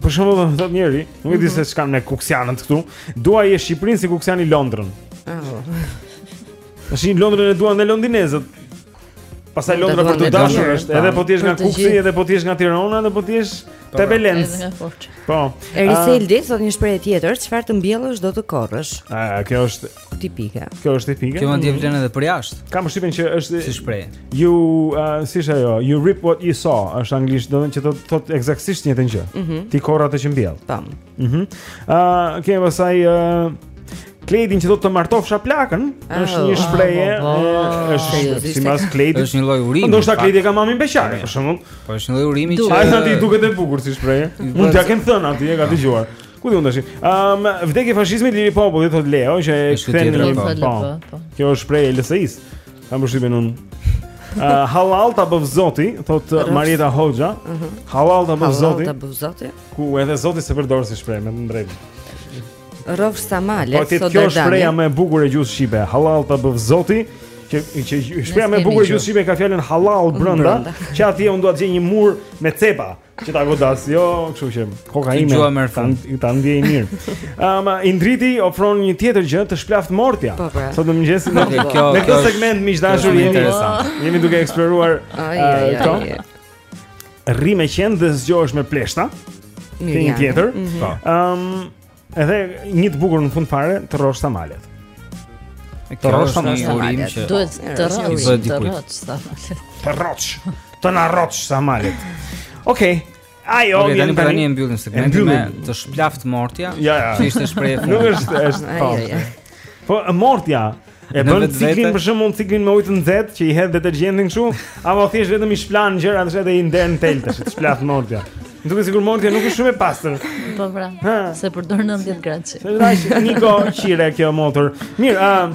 Për shembull më thotë njëri Nuk e di se ç'kanë me kuksianët këtu Duaje Shqipërinë si kuksiani Londrën Në shimë Londrën e duan dhe londinezët Pastaj Londra për të dashur është Edhe po t'jesh nga Kukësi Edhe po t'jesh nga Tirona Edhe po t'jesh tepelenas Po Eriseldi, thotë një shprehje tjetër Çfarë të mbjellësh do të korrësh A, kjo është tipike. Kjo është tipike. Kjo mund të vlejë edhe për jashtë. Kam përshtypjen që është si shprehje. You uh, si është ajo? You reap what you sow. Është anglisht, do të thotë që do të thotë eksaktësisht njëjtën gjë. Mm -hmm. Ti korr atë që mbjell. Tam. Mhm. Mm uh, ah, kemi pastaj uh, Kledin që thotë martofsha plakën, oh, është një shprehje, oh, oh, oh, është okay, si masë Kledi. Është një lloj urimi. Ndoshta Kledi ka mamin beqare, për shembull. Po është një lloj urimi që Ai thotë i duket e bukur si shprehje. Mund t'ia kenë thënë aty, e ka dëgjuar. Ku di unë tash? Ëm, um, vdekje fashizmit liri popullit thotë Leo që e kthen në po. Po, po. Kjo është shprehje e LSI-së. Kam përshtypjen unë. Uh, hallall ta bëftë Zoti, thotë Marieta Hoxha. Uh mhm. -huh. Hallall ta bëftë Zoti. Hallall ta bëftë Zoti. Ku edhe Zoti s'e përdor si shprehje me drejt. Rrofsh sa malet, po, sot thotë Dani. Kjo është shprehja më e bukur e gjuhës shqipe. Hallall ta bëftë Zoti. Që që shprehja më e bukur e gjuhës shqipe ka fjalën hallall brenda, që atje unë dua të gjej një mur me cepa. Që ta godas, jo, kështu që koka ime. Ju më fal, ta ndjej mirë. Ëm um, Indriti ofron një tjetër gjë të shplaftë mortja. Po, po. Sot në mëngjes në këtë në këtë segment miq të dashur jemi interesant. Jemi duke eksploruar këto. Rri me qen dhe zgjohesh me pleshta. Një tjetër. Mhm. Po. Ëm Edhe një të bukur në fund fare të rrosh sa malet. Të rrosh sa malet. Duhet të rrosh, të rrosh sa malet. Të rrosh. Të na rrosh sa malet. Okej. Ajo, okej, tani e mbyllim segmentin me të shplaftë mortja. Ja, ja. Ishte shprehje. Nuk është, është. Po. Po mortja e bën ciklin për shembull ciklin me ujë të nxehtë që i hedh detergjentin kështu, apo thjesht vetëm i shplan gjërat edhe i nder në tel, të shplaftë mortja. Duket sikur mortja nuk është shumë e pastër. Po pra. S'e përdor 90 gradë. Është një kohë qire kjo motor. Mirë, a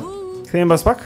kthehemi pas pak?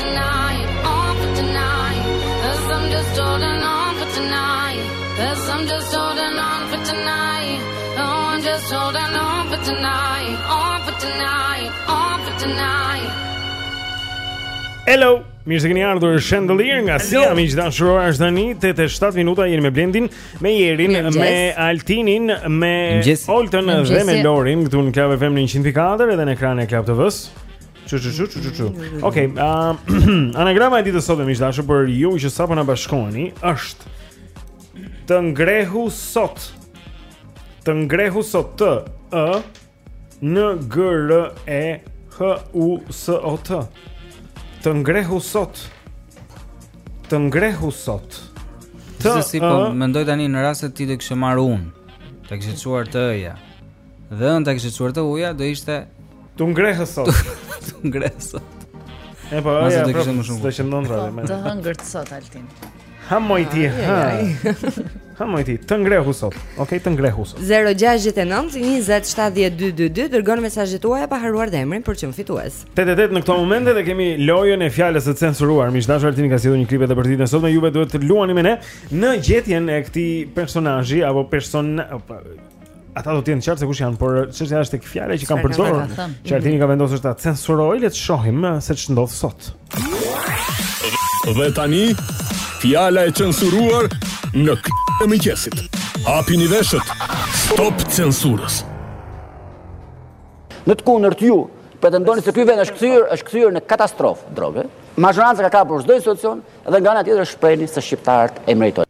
Hello, mirë se keni ardhur në Chandelier nga Sia, miq të dashur është tani 8 e 7 minuta jemi me Blendin, me Jerin, me Altinin, me Oltën dhe me Lorin këtu në Club FM në 100.4 edhe në ekranin e Club TV-së. Çu çu çu çu çu. Okej, ehm, uh, anagrama e ditës sot miq të dashur për ju që sapo na bashkoheni është të ngrehu sot. Të ngrehu sot të ë n g r e h u s o t. Të ngrehu sot. Të ngrehu sot. Se si po mendoj tani në rast se ti do kishe marrë unë. Ta kishe çuar te ë-ja. Dhe unë ta kisha çuar te uji, do ishte... Të ngrehë sot. Të ngrehë sot. E po, ja, pra, së që ndonë rrëve. Po, të hëngërt sot, Altin. Ha moj ti, ha. Ha moj ti, të ngrehu sot. Ok, të ngrehu sot. 069 2070222 dërgoni mesazhet tuaja pa harruar dhe emrin për çmim fitues. 88 në këto momente dhe kemi lojën e fjalës së censuruar. Miq të dashur Altini ka sjellë një klip edhe për ditën e sotme. Ju duhet të luani me ne në gjetjen e këtij personazhi apo person Ata do të jenë qartë se kush janë, por çështja është tek fjala që kanë përdorur. Që Altini ka vendosur ta censurojë, le të shohim eh, se ç'ndodh sot. Dhe tani fjala e censuruar në klubin e mëngjesit. Hapini veshët. Stop censurës. Në të kundërt, ju pretendoni se ky vend është kthyer, është kthyer në katastrofë droge. Mazhoranca ka kapur çdo institucion dhe nga ana tjetër shpreheni se shqiptarët e meritojnë.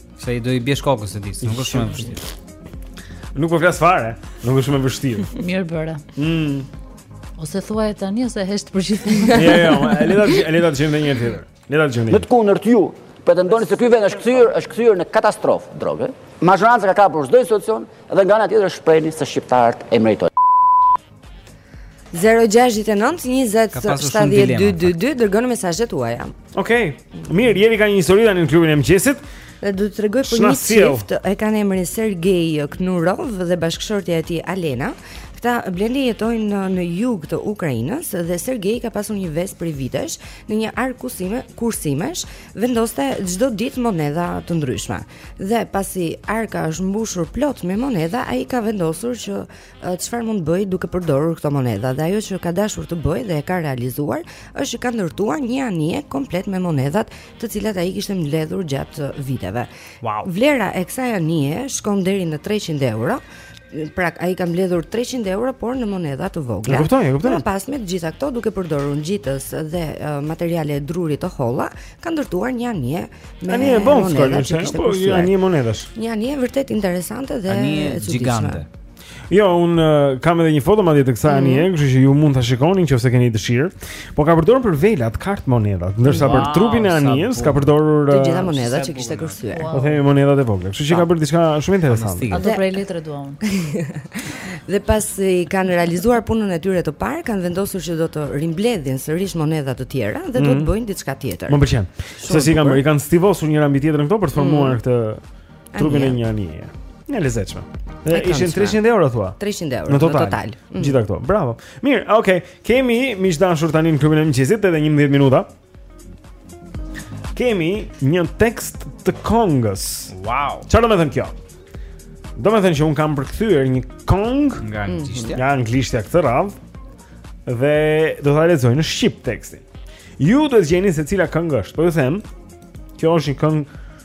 Se i do i biesh kokës s'e di se, nuk është shumë e vështirë Nuk po flas fare, nuk është shumë e vështirë Mirë bëra mm. Ose thuaje tani, ose hesht për gjithë Jo, jo, e le ta dëgjojmë dhe një herë tjetër Le ta dëgjojmë dhe një Në të kundërt ju, pretendoni se ky vend është kthyer, është kthyer në katastrofë droge Mazhoranca ka kapur çdo institucion Dhe nga ana tjetër shpreheni se shqiptarët e meritojnë 0-6-9-20-70-222 Dërgoni mesazhet tuaja Ok, mirë, jeri ka një histori tani në klubin e mëngjesit Dhe do të tregoj për një çift E kanë emrin Sergej Knurov Dhe bashkëshortja e tij Alena Këta Blendi jetojnë në, në jug të Ukrainës Dhe Sergej ka pasur një ves prej vitesh Në një arkë kusime, kursimesh Vendoste çdo ditë monedha të ndryshme Dhe pasi arka është mbushur plot me monedha Ai ka vendosur që çfarë mund të bëjë duke përdorur këto monedha dhe ajo që ka dashur të bëjë dhe e ka realizuar është që ka ndërtuar një anije komplet me monedhat të cilat ai kishte mbledhur gjatë viteve. Wow. Vlera e kësaj anije shkon deri në 300 euro. Pra ai ka mbledhur 300 euro por në monedha të vogla. E kuptoj, e kuptoj. Më pas me të gjitha këto duke përdorur ngjitës dhe uh, materiale druri të holla, ka ndërtuar një anije me anije bombë, po një anije monedhash. Një anije vërtet interesante dhe e çuditshme. Anije gjigante. Jo, unë uh, kam edhe një foto madje të kësaj anije, mm -hmm. kështu që ju mund ta shikoni nëse keni dëshirë. Po ka përdorur për velat kartëmonedha, ndërsa wow, për trupin e anijes ka përdorur të gjitha monedhat që kishte kursyer. Po themi monedhat e vogla. Kështu që ka bërë diçka shumë interesante. Ato prej letre dua unë. Dhe pasi kanë realizuar punën e tyre të parë, kanë vendosur që do të rimbledhin sërish monedha të tjera dhe do të mhm. bëjnë diçka tjetër. Më pëlqen. Se si kanë bërë, kanë stivosur njëra mbi tjetrën këto për të formuar mhm. këtë Trupin e një anije. E lezetshme. Dhe ishin 300 euro, thua? 300 euro, në total. Në total. Mm. Gjitha këto, bravo. Mirë, okej, okay. kemi miq dashur tani në klubin e mëngjesit edhe 11 minuta. Kemi një tekst të kongës. Wow. Ça do me thënë kjo? Do me thënë që unë kam përkthyer një kong nga mhm. anglishtja, nga anglishtja këtë radhë dhe do ta lexoj në shqip tekstin. Ju do të gjeni se cila këngë është. Po ju them, kjo është një këngë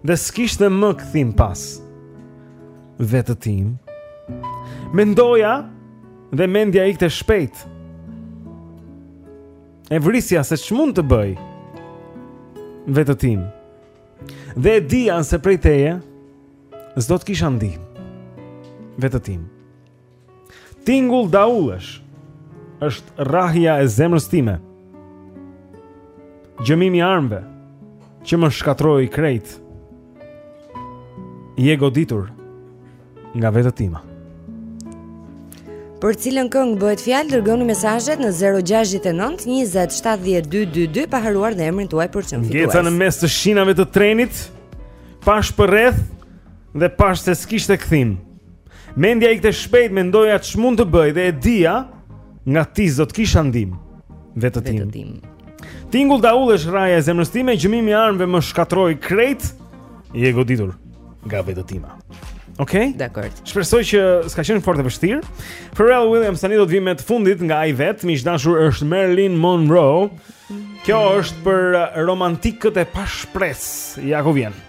Dhe s'kishte më kthim pas Vetëtimë Mendoja Dhe mendja ikte shpejt E vrisja se ç'mund të bëj Vetëtimë Dhe e dija se prej teje S'do të kisha ndihmë Vetëtimë Tingull daullesh është rrahja e zemrës time. Gjëmimi i armëve që më shkatërroi krejt. Je goditur nga vetëtima. Për cilën këngë bëhet fjalë, dërgoni mesazhet në 069 20 70 222 pa harruar dhe emrin tuaj për çmim fitues. Ngeca në mes të shinave të trenit, pashë përreth dhe pashë se s'kishte kthim. Mendja ikte shpejt, mendoja ç'mund të bëj dhe e dija nga ti s'do të kisha ndihmë. Vetëtimë. Vetëtimë. Tingull daullesh rrahja e zemrës time, gjëmimi armëve më shkatërroi krejt. Je goditur nga vetëtima. Ok? Dakor. Shpresoj që s'ka qenë fort e vështirë. Pharrell Williams tani do të vijë me të fundit nga ai vet, miq dashur është Marilyn Monroe. Kjo është për romantikët e pashpresë. Ja ku vjen.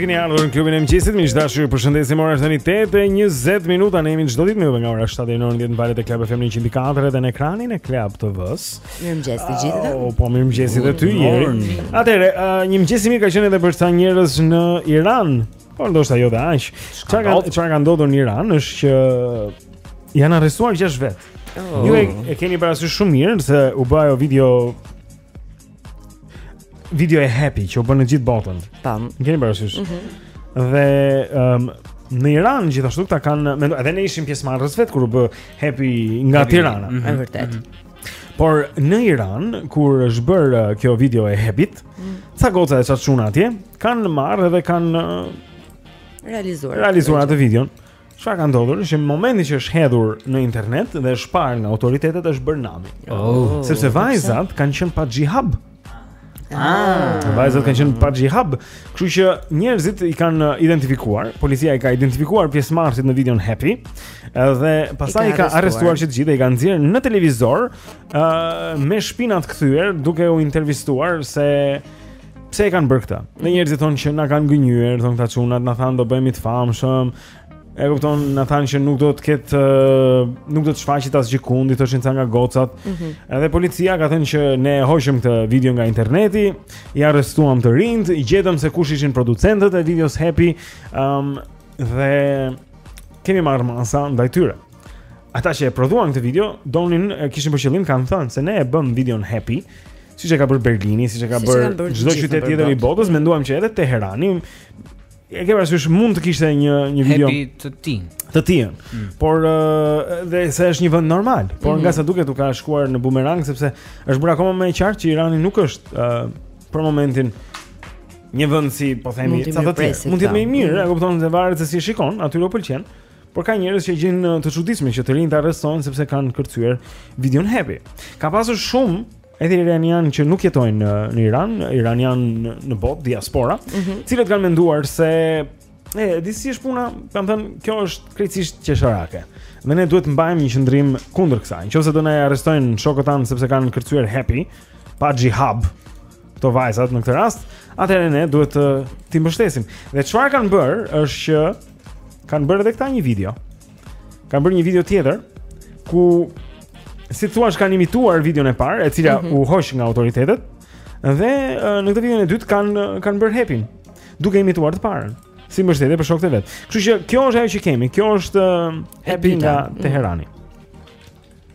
se keni ardhur në klubin e mëngjesit, miq dashur, ju përshëndesim. Ora është tani 8:20 minuta, ne jemi çdo ditë nga ora 7 deri në orën 10 në valët e Club FM 104 dhe në ekranin e Club TV-s. Mirëmëngjes të gjithëve. Oh, po mirëmëngjes edhe ty, Jeri. Atëherë, uh, një mëngjes i mirë ka qenë edhe për ca njerëz në Iran. Po ndoshta jo dhe aq. Çka ka çfarë ka ndodhur në Iran është që janë arrestuar gjashtë vet. Oh. Ju e, e keni parasysh shumë mirë se u bë ajo video video e happy që u bë në gjithë botën. Tam. E keni parasysh. Mhm. Mm dhe ëm um, në Iran gjithashtu ta kanë mend edhe ne ishim pjesëmarrës vet kur u bë happy nga Tirana. Mhm. Është mm -hmm. vërtet. Mm -hmm. Por në Iran, kur është bërë uh, kjo video e Happy-t, mm. ca goca e ca çuna atje kanë marrë dhe kanë uh, realizuar realizuar atë videon. Çfarë ka ndodhur është që në momentin që është hedhur në internet dhe është parë nga autoritetet është bërë nami. Oh. Sepse vajzat kanë qenë pa hixhab. Ah. Vajzat kanë qenë pa hixhab, kështu që njerëzit i kanë uh, identifikuar, policia i ka identifikuar pjesëmarrësit në videon Happy, dhe pastaj i ka arrestuar që të gjithë i kanë nxjerrë në televizor, ë uh, me shpinat kthyer duke u intervistuar se Pse e kanë bërë këtë? Dhe njerëzit thonë që na kanë gënjyer, thonë këta çunat, na thanë do bëhemi të famshëm. E kupton, na thanë që nuk do të ketë nuk do të shfaqet asgjëkundi, thoshin ca nga gocat. Mm -hmm. Edhe policia ka thënë që ne e hoqëm këtë video nga interneti, i arrestuam të rinjtë, i gjetëm se kush ishin producentët e videos Happy, ëm um, dhe kemi marrë masa ndaj tyre. ata që e prodhuan këtë video donin kishin për qëllim kanë thënë se ne e bëmë videon happy siç e ka bërë Berlini, siç e ka bërë çdo qytet tjetër i botës, menduam që edhe Teherani e ke parasysh mund të kishte një një video happy të tijën. Të tijën. Mm. Por uh, dhe se është një vend normal, por mm -hmm. nga sa duket u ka shkuar në bumerang sepse është bërë akoma më e qartë që Irani nuk është uh, për momentin një vend si po themi, si të tjerët. Mund të jetë më i mirë, e kupton se varet se si e shikon, a ty të pëlqen. Por ka njerëz që e gjejnë të çuditshme që të rinjtë të arrestohen sepse kanë kërcyer videon happy. Ka pasur shumë edhe iranianë që nuk jetojnë në, në Iran, iranianë në, në botë, diaspora, mm -hmm. të cilët kanë menduar se e di si është puna, kanë thënë kjo është krejtësisht qesharake. Dhe ne duhet të mbajmë një qëndrim kundër kësaj. Nëse do na i arrestojnë shokët tanë sepse kanë kërcyer happy, pa hixhab këto vajzat në këtë rast, atëherë ne duhet t'i mbështesim. Dhe çfarë kanë bërë është që Kanë bërë edhe këta një video. Kanë bërë një video tjetër ku si të thuash kanë imituar videon e parë, e cila mm -hmm. u hoq nga autoritetet dhe në këtë videon e dytë kanë kanë bërë hepin duke imituar të parën si mbështetje për shokët e vet. Kështu që kjo është ajo që kemi. Kjo është uh, happy nga mhm. Teherani.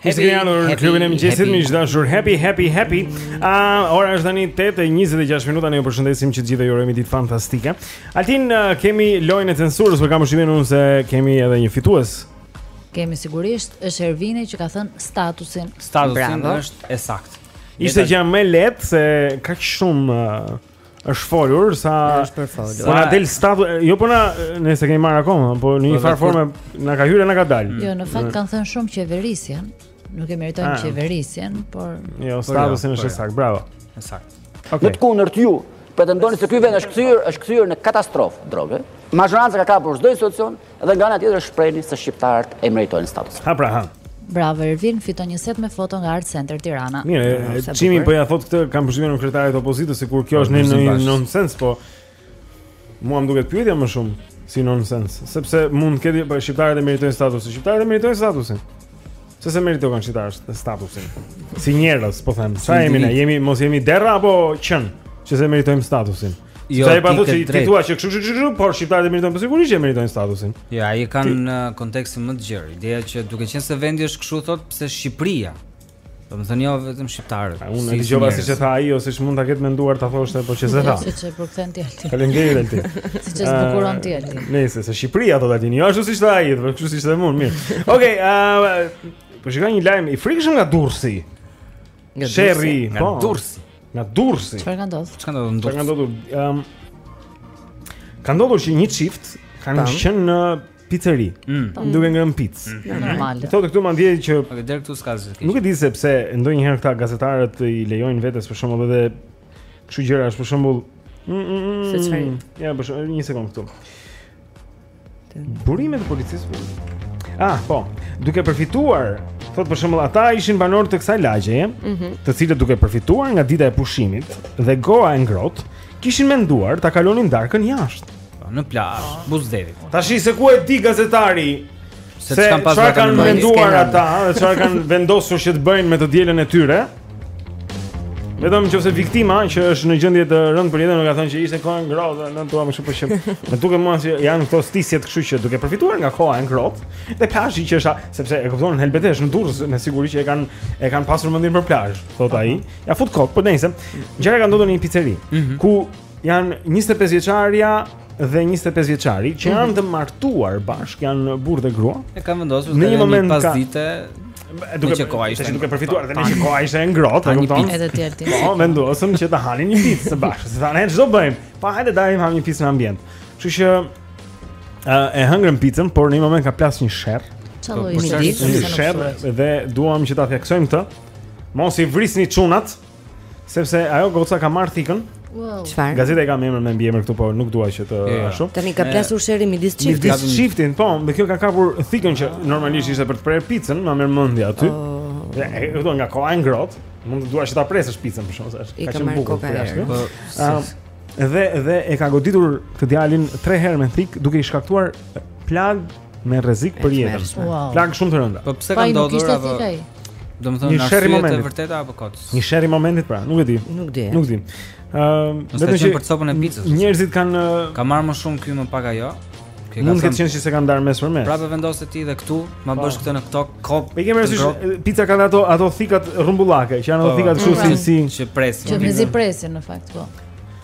Ishte kemi anur në klubin e mëngjesit me dashur happy happy happy. Ah, uh, ora është tani 8:26 minuta ne ju përshëndesim që të gjithë ju urojmë ditë fantastike. Altin uh, kemi lojën e censurës, por kam përshtypjen se kemi edhe një fitues. Kemi sigurisht, është Ervini që ka thënë statusin. Statusin Bravo. është e saktë. Ishte gjë më e lehtë se kaq shumë uh, është folur sa është për folur. Po na del statu, jo po na ne s'e kemi marrë akoma, po në një farë forme na ka hyrë na ka dalë. Jo, në fakt kanë thënë shumë qeverisjen. Nuk e meritojnë ah. qeverisjen, por Jo, statusin po, është po, saktë, bravo. Është saktë. Në të kundërt ju pretendoni se ky vend është kthyer, është kthyer në katastrofë droge. Mazhoranca ka kapur çdo institucion, Dhe nga ana tjetër shpreheni se shqiptarët e meritojnë statusin. Ha pra ha. Bravo Ervin, fiton një set me foto nga Art Center Tirana. Mirë, Çimi po ia thotë këtë kam përshtypjen kryetarit të opozitës sikur kjo po, është një nonsens, po mua më duket pyetja më shumë si nonsens, sepse mund të ketë po shqiptarët e meritojnë statusin, shqiptarët e meritojnë statusin. Pse s'e meritokan shqiptarët statusin Si njerës, po them Ça jemi ne, jemi, mos jemi derra apo qen që s'e meritojmë statusin Jo, ai pa shih ti ti thua që kështu kështu kështu, por shqiptarët e meritojnë, po sigurisht që e meritojnë statusin. Jo, ai e ka në kontekstin më të gjerë. Ideja që duke qenë se vendi është kështu thot pse Shqipëria. Domethënë jo vetëm shqiptarët. Unë e dëgjova siç e tha ai ose siç mund ta ketë menduar ta thoshte, po ç'e tha. Siç e përkthen ti atë. Faleminderit Elti. Siç e zbukuron ti Elti. Nëse se Shqipëria do ta dini, jo ashtu siç tha ai, por kështu siç e them unë, mirë. Okej, ëh, po shikoj një lajm i frikshëm nga Durrësi. Nga Durrësi. Po. Durrësi. Nga Durrësi. Çfarë ka ndodhur? Çka ndodhur? Çka ka ndodhur? Ëm um, Ka ndodhur që një çift kanë qenë në piceri, mm. Po. duke ngrënë picë. Mm. Jo, normal. Thotë këtu madje që Ok, deri këtu s'ka asgjë. Nuk e di se pse ndonjëherë këta gazetarët i lejojnë vetes për shembull edhe kështu gjëra, është për shembull mm, mm, mm, se çfarë? Ja, për shembull, një sekond këtu. Burime të policisë po. Ah, po. Duke përfituar, thotë për shembull, ata ishin banorë të kësaj lagjeje, mm -hmm. të cilët duke përfituar nga dita e pushimit dhe koha e ngrohtë, kishin menduar ta kalonin darkën jashtë, po, në plazh, oh. buzë detit. Tashi se ku e di gazetari Se çfarë kanë çfarë kanë menduar ata, çfarë kanë vendosur që të bëjnë me të dielën e tyre. Vetëm nëse viktima që është në gjendje të rëndë për jetën, nuk ka thënë që ishte koha e ngrohtë, në të dua më shumë pëlqen. Më duket mua se janë këto stisjet, kështu që duke përfituar nga koha e ngrohtë, dhe plazhi që është, sepse e kupton helbete je në Durrës, me siguri që e kanë e kanë pasur mendin për plazh, thot ai. Ia fut kot, po nejse. Ngjarja ka ndodhur në një piceri, mm -hmm. ku Janë 25 vjeçarja dhe 25 vjeçari që janë mhm. të martuar bashkë, janë burrë dhe grua. E kanë vendosur në një moment pasdite duke që koha ishte duke përfituar dhe që koha ishte e ngrohtë, e kupton? Edhe ti ti. Po, vendosën që të hanin një picë së bashku. Se tani ç'do bëjmë. Pa hajde dalim hamë një picë në ambient. Kështu që e hëngrën picën, por në një moment ka plas një sherr. Çfarë po, ishte? Një sherr dhe duam që ta theksojmë këtë. Mos i vrisni çunat. Sepse ajo goca ka marrë thikën. Çfarë? Wow. Gazeta e ka emrin me mbiemër këtu, por nuk dua që të yeah. Jo. ashtu. Tani ka plasur sherri midis çiftit. Midis çiftit, po, dhe kjo ka kapur thikën që normalisht ishte për të prerë picën, ma merr mendja aty. Oh. Ja, e kuptoj nga koha e ngrohtë, mund të duash ta presësh picën për shkak se ka qenë bukur përjashta. Po, ah, dhe dhe e ka goditur këtë djalin 3 herë me thikë duke i shkaktuar plagë me rrezik për jetën. Wow. Plagë shumë të rënda. Po pse ka ndodhur apo? Domethënë një sherr i momentit. Vërteta apo kot? Një sherr i momentit pra, nuk e di. Nuk di. Nuk di. Ëm, ehm, uh, vetëm që për copën e picës. Njerëzit kanë ka marrë më shumë ky më pak ajo. Kë mund të ketë qenë që s'e kanë ndarë mes për mes. Prapë vendos ti dhe këtu, ma pa. Po. bësh këtë në këto kop. Po kryesisht picat kanë ato ato thikat rrumbullake, që janë ato po. thikat kështu si si që presin. Që mezi presin në fakt po.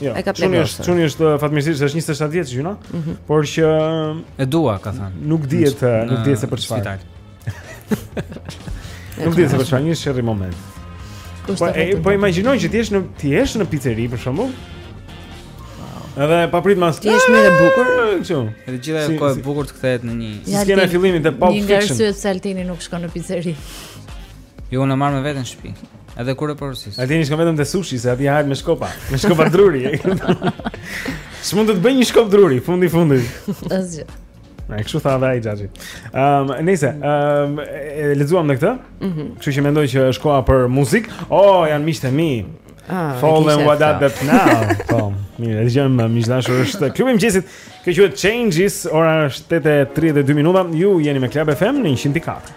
Jo, e ka plagosur. Çuni është, çuni është fatmirësisht është 27 vjeç çuna, mm -hmm. por që e dua, ka thënë. Nuk dihet, ëë, nuk dihet se për çfarë. nuk dihet se për çfarë, një sherr i momentit. Po e po imagjinoj që ti je në ti je në pizzeri për shembull. Edhe papritmas. Ti je mirë e bukur. Kështu. Edhe gjithë ajo kohë e bukur të kthehet në një. Skena e fillimit te Pulp Fiction. Një arsye pse Altini nuk shkon në pizzeri. Jo, unë marr me veten në shtëpi. Edhe kur e porosis. Altini shkon vetëm te sushi, se aty hahet me shkopa, me shkopa druri. S'mund të të bëj një shkop druri, fundi fundit. Asgjë. Na e kështu tha dhe ai xhaxhi. Ehm, um, nëse ehm um, e lexuam në këtë. Mhm. Mm kështu që mendoj që është koha për muzikë. Oh, janë miqtë e mi. Ah, Faul & Wad Ad, Pnau. Po, mirë, dëgjojmë miq të dashur është klubi i mëngjesit. Kjo quhet Changes, ora është 8:32 minuta. Ju jeni me Club FM në 104.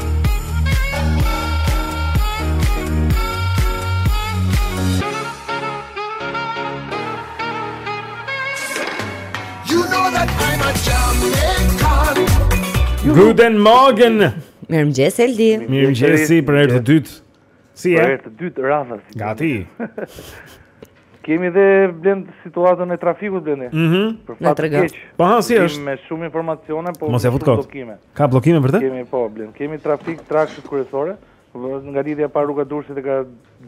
Guten Morgen. Mirëmëngjes Eldi. Mirëmëngjesi për herë të dytë. Si je? Për të dytën radhë. Gati. Kemi dhe Blend situatën e trafikut Blendi. Mhm. Mm për fat të keq. Po ha si është? Me shumë informacione, po mos e fut kot. Ka bllokime vërtet? Kemi po Blend. Kemi trafik te akset kryesore. Nga lidhja e parë rruga e Durrësit e ka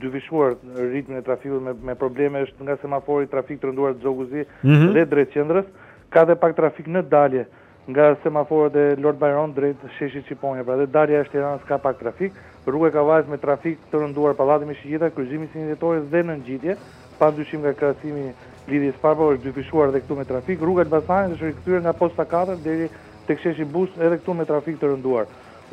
dyfishuar ritmin e trafikut me me probleme është nga semafori trafik të rënduar Zogu i Zi mm -hmm. dhe drejt qendrës. Ka dhe pak trafik në dalje Nga semaforët e Lord Byron drejt sheshit Shqiponja, pra dhe dalja jashtë Tiranës ka pak trafik, rruga e Kavajës me trafik të rënduar Pallati me Shigjeta, kryqëzimi i 21 Dhjetorit dhe në ngjitje, pa ndryshim nga krahasimi i lidhjes parë po është dyfishuar dhe këtu me trafik, rruga e Elbasanit është rikthyer nga Posta katër deri tek sheshi Bush edhe këtu me trafik të rënduar.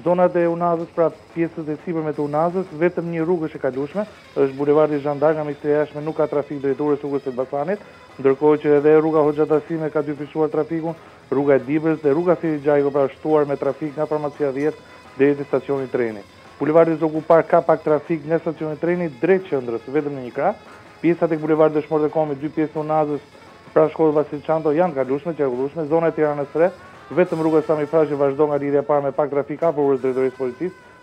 Zonat e Unazës pra pjesët e sipërme të Unazës vetëm një rrugë është e kalueshme, është bulevardi Zhan Dark nga Ministria e Jashtme nuk ka trafik drejt urës rrugës Elbasanit, Ndërkohë që edhe rruga Hoxha Tahsim e ka dyfishuar trafikun, rruga e Dibrës dhe rruga Ferit Xhajko pra është shtuar me trafik nga Farmacia dhjetë deri te stacioni i trenit. Bulevardi Zogu i Parë ka pak trafik nga stacioni i trenit drejt qendrës, vetëm në një krah. Pjesa tek Bulevardi Dëshmorët e Kombit, dhe pjesa e Unazës, pranë shkollës Vasil Shanto, janë të kalueshme, të qarkullueshme. Zona e Tiranës së Re, vetëm rruga Sami Frashëri vazhdon nga lidhja e parë me pak trafik afër urës Drejtorisë së Policisë,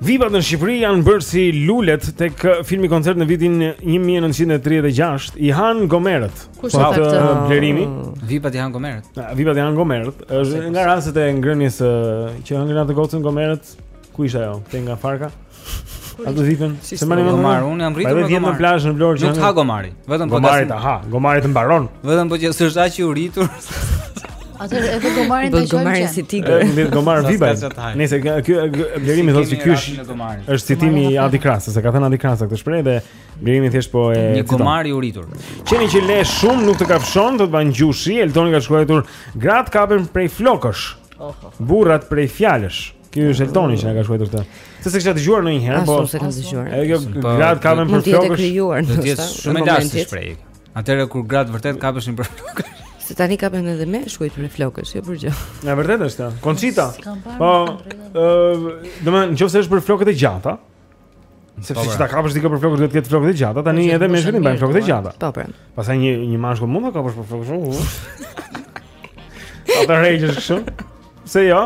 Vipat në Shqipëri janë bërë si lulet tek filmi koncert në vitin 1936 i hanë gomerët. Kush po, e ka Blerimi. Oh. Vipat i hanë gomerët. Ah, vipat i hanë gomerët. Është nga rastet e ngrënies që hëngrën atë gocën gomerët. Ku ishte ajo? Te nga Farka. A do vipën? Se me një gomar, unë jam rritur me gomar. Vetëm në plazh në Vlorë që. Nuk ha Gomari. Vetëm po gomari ta ha. Gomari të mbaron. Vetëm po që s'është aq i uritur. Atë e bë gomarin të shojmë. Gomarin si tigër. Mbi gomarin viba. Në se ky Blerimi thotë se ky është është citimi i Adi Krasës, e ka thënë Adi Krasa këtë shprehje dhe Blerimi thjesht po e Një gomar i uritur. Qeni që leh shumë nuk të kafshon, thotë Ban gjyshi. Eltoni ka shkruar gratë kapen prej flokësh. Oho. Burrat prej fjalësh. Ky është Eltoni që na ka shkruar këtë. Se s'e kisha dëgjuar ndonjëherë, po. As unë s'e kam dëgjuar. Edhe kjo po, gratë kapen për flokësh. Do të jetë shumë e lashtë shprehja. Atëherë kur gratë vërtet kapeshin për flokësh. Se tani kapen edhe meshkujt për flokësh, jo për gjë. E vërtetë është kjo. Konçita. Po, domethënë, nëse është për flokët e gjata. Sepse si ta kapësh dikë për flokësh duhet të ketë flokët e gjata, tani po, edhe meshkujt mbajnë flokët e gjata. Po, po. Pastaj një një mashkull mund ta kapësh për flokësh. Ata rrejë kështu. Pse jo?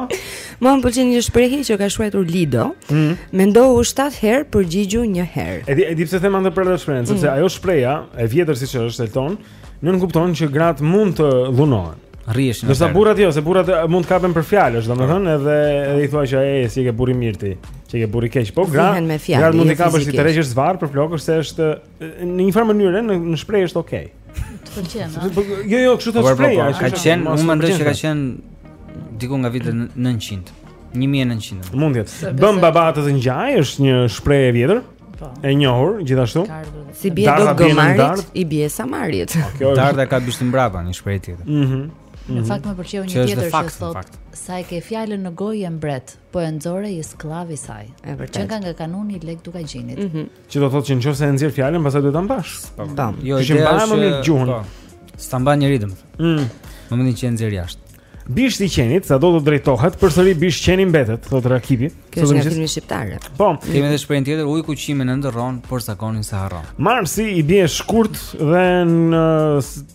Mua më pëlqen një shprehje që ka shkruar Lido. Mm -hmm. Mendohu 7 herë, përgjigju 1 herë. E di, e di pse them anë për atë shprehje, sepse mm. ajo shprehja e vjetër siç është Elton, nënkupton që gratë mund të dhunohen. Rrihen. Ndërsa burrat jo, se burrat mund të kapen për fjalësh, domethënë, mm. edhe edhe i thua që a s'je burri mirë ti, që je burri keq, po gratë. Gratë mund t'i kapësh t'i tërheqësh zvarr për flokësh se është në një farë mënyre në, në shprehje është okay. Të pëlqen. Po, po, jo, jo, kështu thotë po, shprehja. Ka qenë, unë mendoj se ka qenë diku nga viti 900. 1900. Mund të jetë. Bëmë baba të të ngjaj është një shprehje e vjetër. Po. E njohur gjithashtu. S'i bie dot gomarit, i bie samarit. Dardha ka bishtin prapa një shprehje tjetër. Mhm. Në mhm. fakt më pëlqeu një tjetër që thotë sa e ke fjalën në gojë je mbret. Po e nxore je skllav i saj. Qenka nga kanuni i Lekë Dukagjinit. Mm -hmm. Që do thotë që nëse e nxjerr fjalën, pastaj duhet ta mbash. Po. Tam. Jo, i mbash më mirë gjuhën. Po. S'ta mban njeri dot. Mm. Momentin që e nxjerr jashtë. Bishti i qenit, sado të drejtohet, përsëri bisht qeni mbetet, thotë Rakipi. Kjo është një film shqiptar. Po. Kemi edhe shprehjen tjetër, ujku qimin e ndërron, por zakonin s'e harron. Marsi i bie shkurt dhe në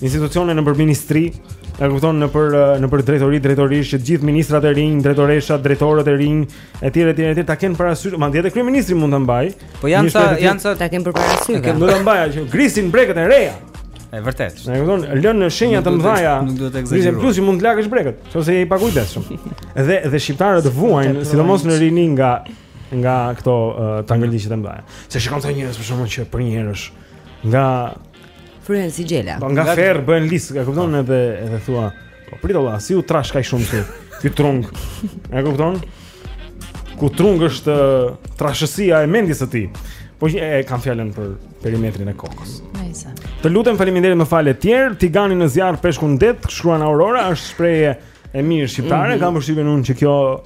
institucione nëpër ministri, e kupton nëpër nëpër drejtori, drejtorish të gjithë ministrat e rinj, drejtoreshat, drejtorët e rinj, etj etj etj ta kenë parasysh, madje edhe kryeministri mund ta mbajë. Po janë sa janë sa ta kenë për parasysh. Kenë mund ta mbajë që grisin brekët e reja. E vërtetë. E kupton, lënë shenja të mëdha. Nuk duhet të ekzagjerojmë. Plus që mund të lagësh brekët, nëse je i pakujdesshëm. Dhe dhe shqiptarët vuajnë, sidomos në rini nga nga këto uh, tangërllëqet e mëdha. S'e shikon sa njerëz për shkak se përnjëherësh nga Fryhen si gjela. Po nga ferrë bëhen lis, e kupton po. edhe edhe thua. Po prit o la, si u trash kaq shumë ti. Ti trung. E kupton? Ku trung është trashësia e mendjes së tij. Po e kam fjalën për perimetrin e kokës. Nice. Të lutem faleminderit më fal etj. Tigani në zjarr peshku në det, shkruan Aurora, është shprehje e mirë shqiptare, mm -hmm. kam përshtypjen unë që kjo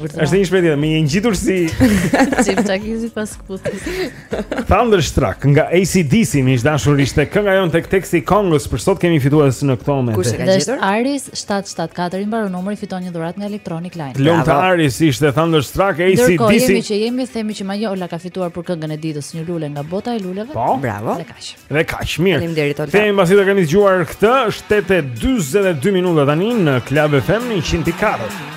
Është një shpejtë, më një ngjitur si si takizi pas kput. Thunderstruck nga ACDC, miq dashur ishte kënga jonë tek testi Kongos, për sot kemi fitues në këtë moment. Kush e ka gjetur? Aris 774 i mbaron numri fiton një dhuratë nga Electronic Line. Lumtë Aris ishte Thunderstruck ACDC. Ndërko, jemi që jemi të themi që Majola ka fituar për këngën e ditës një lule nga bota e luleve. Po, bravo. Dhe kaq. Dhe kaq, mirë. Faleminderit Ola. Themi pasi të kemi dëgjuar këtë, shtatë e 42 minuta tani në Club FM 104.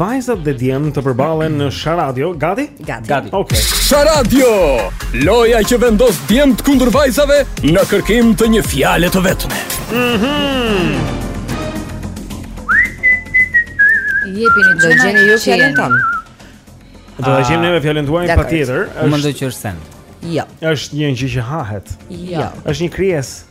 Vajzat dhe djemtë përballen në Sharadio, gati? Gati. Gati. Okej. Okay. Sharadio! Loja që vendos djemtë kundër vajzave në kërkim të një fjale të vetme. Mhm. Mm Jepini do gjeni ju fjalën tonë. Do të gjejmë neve fjalën tuaj patjetër. Unë mendoj që është send. Jo. Është një gjë që hahet. Jo. Është një krijesë.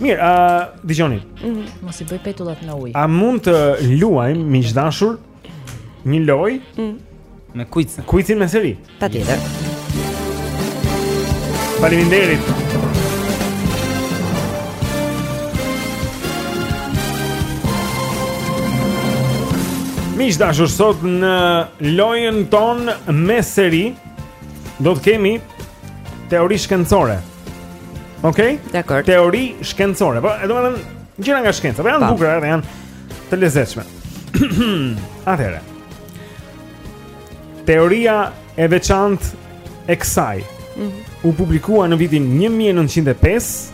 Mirë, a dëgjoni? Mhm. Mos i bëj petullat me ujë. A mund të luajmë miq dashur një lojë? Mhm. Me kuicin. Kuicin me seri. Patjetër. Faleminderit. Miq dashur sot në lojën tonë me seri do të kemi teori shkencore. Okej? Okay? Dakor. Teori shkencore. Po, domethënë, gjëra nga shkenca, po janë bukura dhe janë të lezetshme. Atëherë. Teoria e veçantë e kësaj mm -hmm. u publikua në vitin 1905,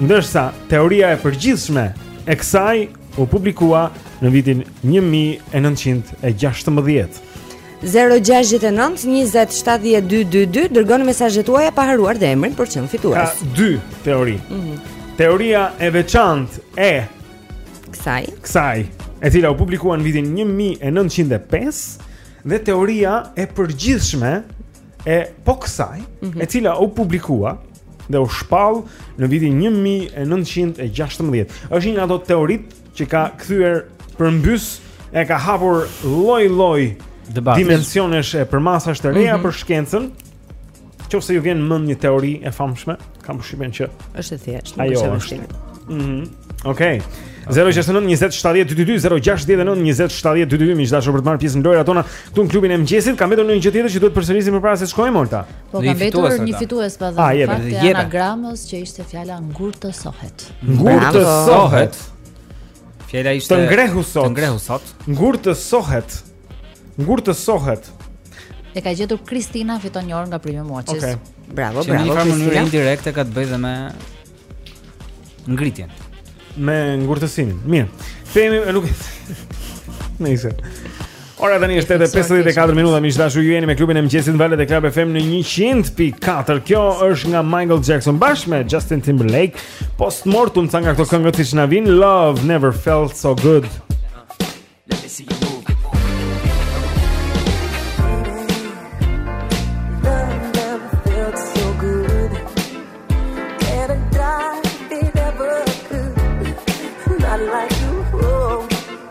ndërsa teoria e përgjithshme e kësaj u publikua në vitin 1916. 069 20 70 222 dërgoni mesazhet tuaja pa harruar dhe emrin për të qenë fitues. Ka dy teori. Mm -hmm. Teoria e veçantë e kësaj. Kësaj, e cila u publikua në vitin 1905 dhe teoria e përgjithshme e po kësaj, mm -hmm. e cila u publikua dhe u shpall në vitin 1916. Është një nga ato teoritë që ka kthyer përmbys e ka hapur lloj-lloj dimensionesh e përmasash të reja mm -hmm. për shkencën. Qoftë se ju vjen mend një teori e famshme, kam përshtypjen që është e thjeshtë, nuk është e vështirë. Mhm. Mm Okej. Okay. 069 20 70 222 069 20 70 222 Miq dashur për të marrë pjesë në lojrat tona Këtu në klubin e mëngjesit Ka mbetur dhe një gjë tjetër që duhet të përsërisim përpara se shkojmë Molta Po ka mbetur një fitues pa dhënë ah, Në fakt e anagramës që ishte fjala ngurtësohet Ngurtësohet. Fjala ishte të ngrehu sot. Të ngrehu sot. Ngurtësohet. Ngurtësohet. E ka gjetur Kristina fiton një orë nga Prime Watches. Okej. Okay. Bravo, bravo. Në një mënyrë indirekte ka të bëjë me ngritjen. Me ngurtësinë. Mirë. Themi, nuk e Nice. Ora tani është 8:54 minuta, miq të dashur, ju jeni me klubin e mëngjesit valët e Club FM në 100.4. Kjo është nga Michael Jackson bashkë me Justin Timberlake. Post mortem ca nga këto këngë që na vijnë Love Never Felt So Good. Let me see you move.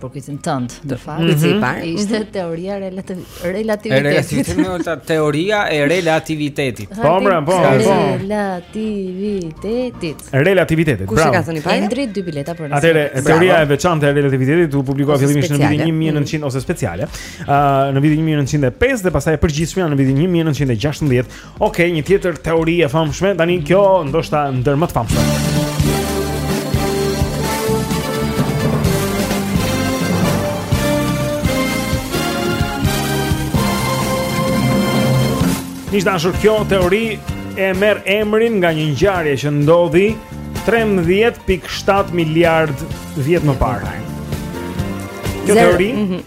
për kuizin tënd, në fakt. Mm -hmm. I pari ishte mhm. teoria e relativ relativitetit. E relativitetit, teoria e relativitetit. Po, bra, po, po. Relativitetit. Relativitetit. Kush e ka thënë i pari? Endri dy bileta për nesër. Atëre, teoria e veçantë e relativitetit u publikua fillimisht në vitin 1900 ose speciale. Ëh, në vitin 1905 dhe pastaj e përgjithshmja në vitin 1916 Ok, një tjetër teori e famshme, tani kjo ndoshta ndër më të famshme. Miq të dashur kjo teori e merr emrin nga një ngjarje që ndodhi 13.7 miliard vjet më parë. Kjo teori, mm -hmm.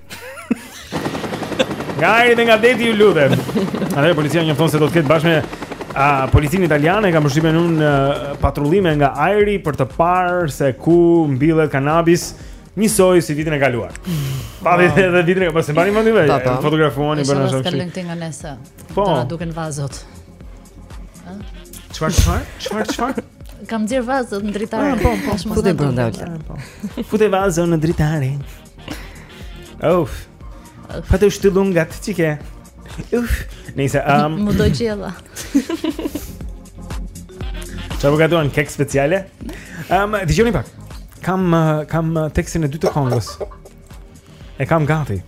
Nga ajri dhe nga deti ju lutem. Atëherë policia njofton se do të ketë bashkë me a policinë italiane e kam përshtypjen unë patrullime nga ajri për të parë se ku mbillet kanabis njësoj si vitin e kaluar. Pa wow. edhe vitin e kaluar, po s'e mbani mend. Fotografuani bën ashtu. Sa lëngtin nga nesa. Po. Na duken vazot. Çfarë çfarë? Çfarë çfarë? Kam nxjerrë vazot në dritare. Ah, po, po, po. Futi brenda Olta. Ah, po. Fute vazot në dritare. Uf. Pa të shtyllun nga të qike. Uf. Nejse, ëm. Um... Më do gjella. Çfarë po gatuan kek special? Ëm, um, dëgjoni pak. Kam uh, kam uh, tekstin e dytë të këngës. E kam gati.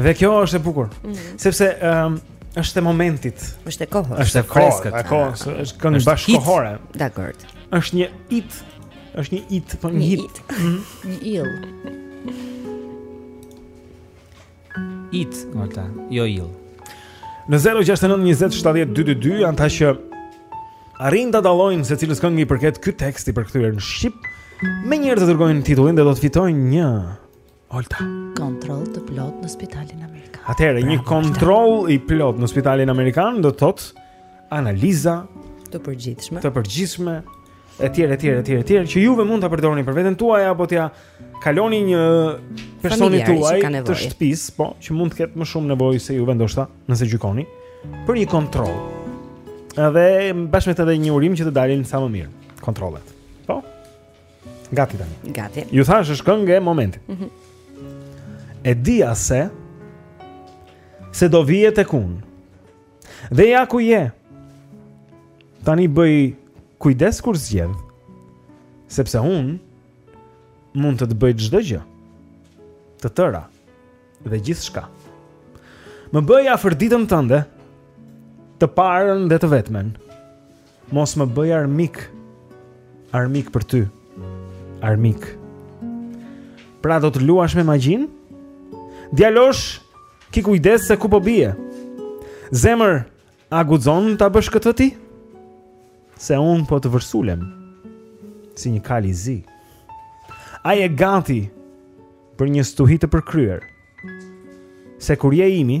Dhe kjo është e bukur, mm -hmm. sepse ëm um, është e momentit. Është e kohës. Është e freskët. Është kohë, është këngë bashkëkohore. Dakor. Është një it Është një it, po një hit. Një ill. It, Olta, jo ill. Në 0692070222 janë ata që arrijnë ta dallojnë se cilës këngë i përket ky tekst i përkthyer në shqip. Menjëherë të dërgojnë titullin dhe do të fitojnë një Olta. Kontroll të plotë në spitalin amerikan. Atëherë një kontroll i plotë në spitalin amerikan do të thotë analiza të përgjithshme. Të përgjithshme etj etj etj etj që juve mund ta përdorni për veten tuaj apo t'ia kaloni një personi tuaj të shtëpisë, po, që mund të ketë më shumë nevojë se juve ndoshta nëse gjykoni për një kontroll. Edhe bashkë me të dhe një urim që të dalin sa më mirë kontrollet. Gati tani. Gati. Ju thashë është këngë e momentit. Mhm. Mm e dija se do vije tek unë. Dhe ja ku je. Tani bëj kujdes kur zgjedh. Sepse unë mund të të bëj çdo gjë. Të tëra dhe gjithçka. Më bëj Afërditën tënde të parën dhe të vetmen. Mos më bëj armik. Armik për ty. Armik. Pra do të luash me magjinë? Djalosh, ki kujdes se ku po bie. Zemër, a guxon ta bësh këtë ti? Se unë po të vërsulem si një kal i zi. A je gati për një stuhi të përkryer. Se kur je imi,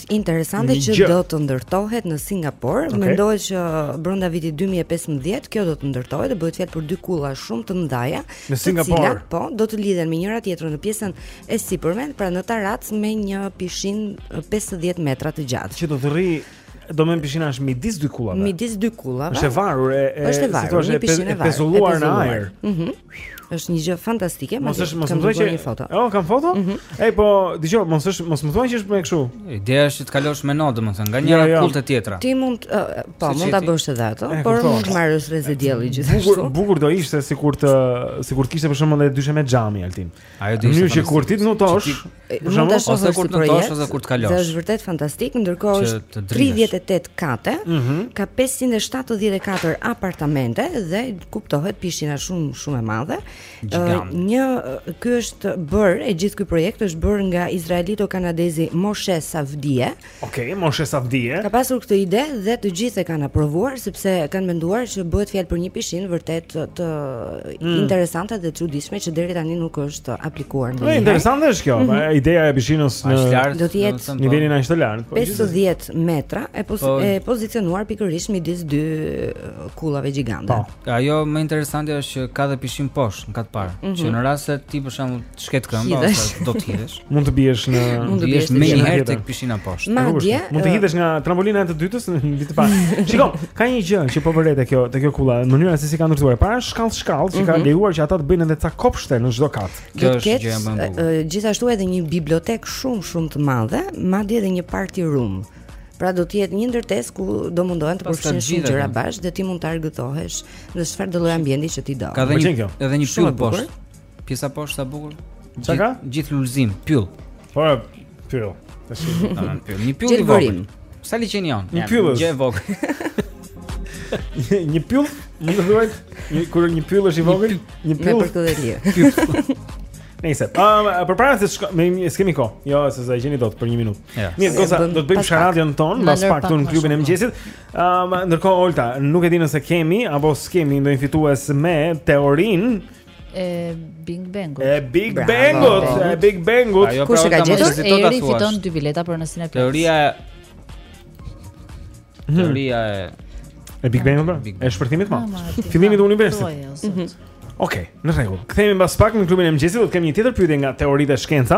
Interesante që gjë. do të ndërtohet në Singapur. Okay. Mendohet që brenda vitit 2015 kjo do të ndërtohet dhe bëhet fjalë për dy kulla shumë të mëdha. Në Singapur. Të cilat po do të lidhen me njëra tjetrën në pjesën e sipërme, pra në tarracë me një pishinë 50 metra të gjatë. Që do të rri Domethënë pishina është midis dy kullave. Midis dy kullave. Është e varur e e është e varur, një pishinë e varur. Është e pezulluar në ajër. Mhm. Është një gjë fantastike, mos është mos më thuaj që një foto. Jo, kam foto? Mm -hmm. Ej, po dëgjoj, mos është mos më thuaj që është më kështu. Ideja është që të kalosh me not, domethënë, nga njëra jo, jo. kulla te tjetra. Ti mund uh, po mund ta bësh edhe atë, eh, por mund të marrësh rreze dielli gjithashtu. Bukur, bukur do ishte sikur të sikur të kishte për shembull edhe dysheme xhami Altin. Ajo do ishte. Në mënyrë që kur ti të notosh, Për shembull, ose kur të notosh ose kur të kalosh. Është vërtet fantastik, ndërkohë është 38 kate, mm -hmm. ka 574 apartamente dhe kuptohet pishina shumë shumë e madhe. Uh, një ky është bërë, e gjithë ky projekt është bërë nga izraelito-kanadezi Moshe Safdie. Ok, Moshe Safdie. Ka pasur këtë ide dhe të gjithë e kanë aprovuar sepse kanë menduar që bëhet fjalë për një pishinë vërtet të mm. interesante dhe të çuditshme që deri tani nuk është aplikuar ndonjëherë. Është interesante është kjo, mm -hmm. ideja e pishinës në lart do të jetë nivelin po. aq të lartë. 50 po, metra e, pos po, e pozicionuar pikërisht midis dy kullave gjigante. Po. Ajo më interesante është që ka dhe pishinë poshtë, në kat të parë. Mm -hmm. Që në rast se ti për shembull të shket këmba ose do të hidhesh, mund të biesh në mund të biesh menjëherë tek pishina poshtë. Madje, mund të hidhesh nga trampolina e të dytës në mbi të parë. Shikom, ka një gjë që po vë re te kjo, te kjo kulla, në mënyrën se si e kanë ndërtuar. Pra shkallë shkallë që mm -hmm. kanë mhm. lejuar që ata të bëjnë edhe ca kopshte në çdo kat. Kjo është gjë e bukur. Gjithashtu edhe një bibliotekë shumë shumë të madhe, madje edhe një party room. Pra do të jetë një ndërtesë ku do mundohen të përfshijnë shumë gjëra bashkë dhe ti mund të argëtohesh në çfarëdo lloj ambienti që ti do. Ka dhe një edhe një pyll poshtë. Pjesa poshtë sa bukur. Çka ka? Gjithë lulzim, pyll. Po, pyll. Tash një pyll i vogël. Sa liçen janë? Një pyll. i vogël. Një pyll, mund të thuaj, një kur një pyll është i vogël, një pyll. Me për të dhënë. Nëse, um, përpara se shko, me s'kemi kohë. Jo, se sa gjeni dot për 1 minutë. Ja. Mirë, goca, do të bëjmë sharadion ton mbas pak tonë në klubin e mëngjesit. Ëm, um, ndërkohë Olta, nuk e di nëse kemi apo s'kemi ndonjë fitues me teorinë e Big Bangut. E Big Bangut, e Big Bangut. Pra, Kush e ka gjetur? Eri fiton dy bileta për në Cineplex. Teoria e mhm. Teoria e e Big Bangut, pra? e shpërthimit më. Fillimi i universit. Mhm. Okej, në rregull. Kthehemi mbas pak në klubin e mëngjesit, do të kemi një tjetër pyetje nga teoritë e shkenca.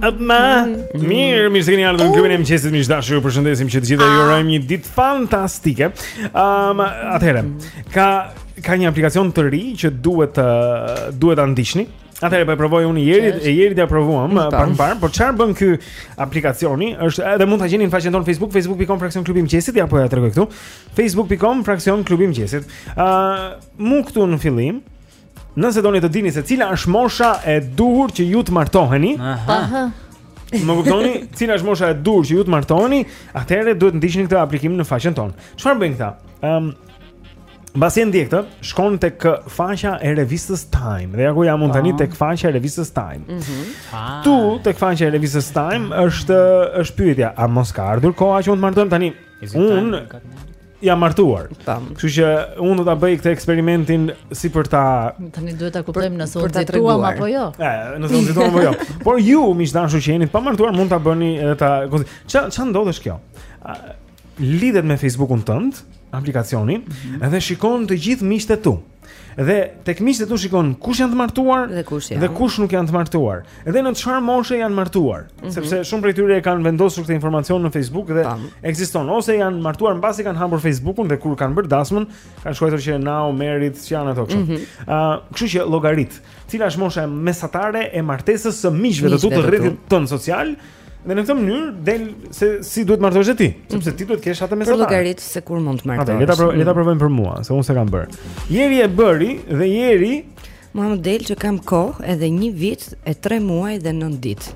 Atma. Mhm. Mirë, mirë se keni ardhur në klubin e mëngjesit miq të dashur. Ju përshëndesim që të gjithë ju ah. urojmë një ditë fantastike. Ëm, atëherë, ka ka një aplikacion të ri që duhet të duhet ta ndiqni. Atëherë po e provoj unë Eri, e Eri e provuam mm, pak më parë, por çfarë bën ky aplikacioni? Është edhe mund ta gjeni në faqen tonë Facebook, facebook.com fraksion klubi i mëngjesit, ja po ja tregoj këtu. facebook.com fraksion klubi i mëngjesit. Ëm Mu këtu në fillim, nëse doni të dini se cila është mosha e duhur që ju të martoheni, Aha. Më kuptoni? Cila është mosha e duhur që ju të martoheni? Atëherë duhet të ndiqni këtë aplikim në faqen tonë. Çfarë bëjnë këta? Ëm um, Mbasi e ndjek këtë, shkon tek faqja e revistës Time Dhe ja ku jam unë tani tek faqja e revistës Time mm -hmm. Këtu tek faqja e revistës Time është, është pyetja A mos ka ardhur koha që unë të martohem tani Unë jam martuar. Kështu që unë do ta bëj këtë eksperimentin si për ta Tani duhet ta kuptojmë nëse u nxitova apo jo. Ë, nëse u nxitova apo jo. Por ju miq të dashur që jeni të pamartuar mund ta bëni edhe ta ça ça ndodh është kjo. Lidhet me Facebookun tënd, aplikacioni, mm -hmm. edhe shikon të gjithë miqtë tu. Dhe tek miqtë tu shikon kush janë të martuar dhe kush janë. Dhe kush nuk janë të martuar. Dhe në çfarë moshe janë martuar, mm -hmm. sepse shumë prej tyre e kanë vendosur këtë informacion në Facebook dhe ekziston ose janë martuar mbasi kanë hapur Facebookun dhe kur kanë bërë dasmën, kanë shkruar që now married që janë ato kështu. Mhm. Ëh, mm -hmm. uh, kështu që llogarit, cila është mosha mesatare e martesës së miqve të tu të rrjetit tënd social, Dhe në këtë mënyrë del se si duhet të martohesh ti, sepse ti duhet të kesh atë mesatare. Përllogarit se kur mund të martohesh. Atëherë, le ta provojmë, le ta provojmë për mua, se unë s'e kam bërë. Jeri e bëri dhe jeri mua më del që kam kohë edhe 1 vit e 3 muaj dhe 9 ditë.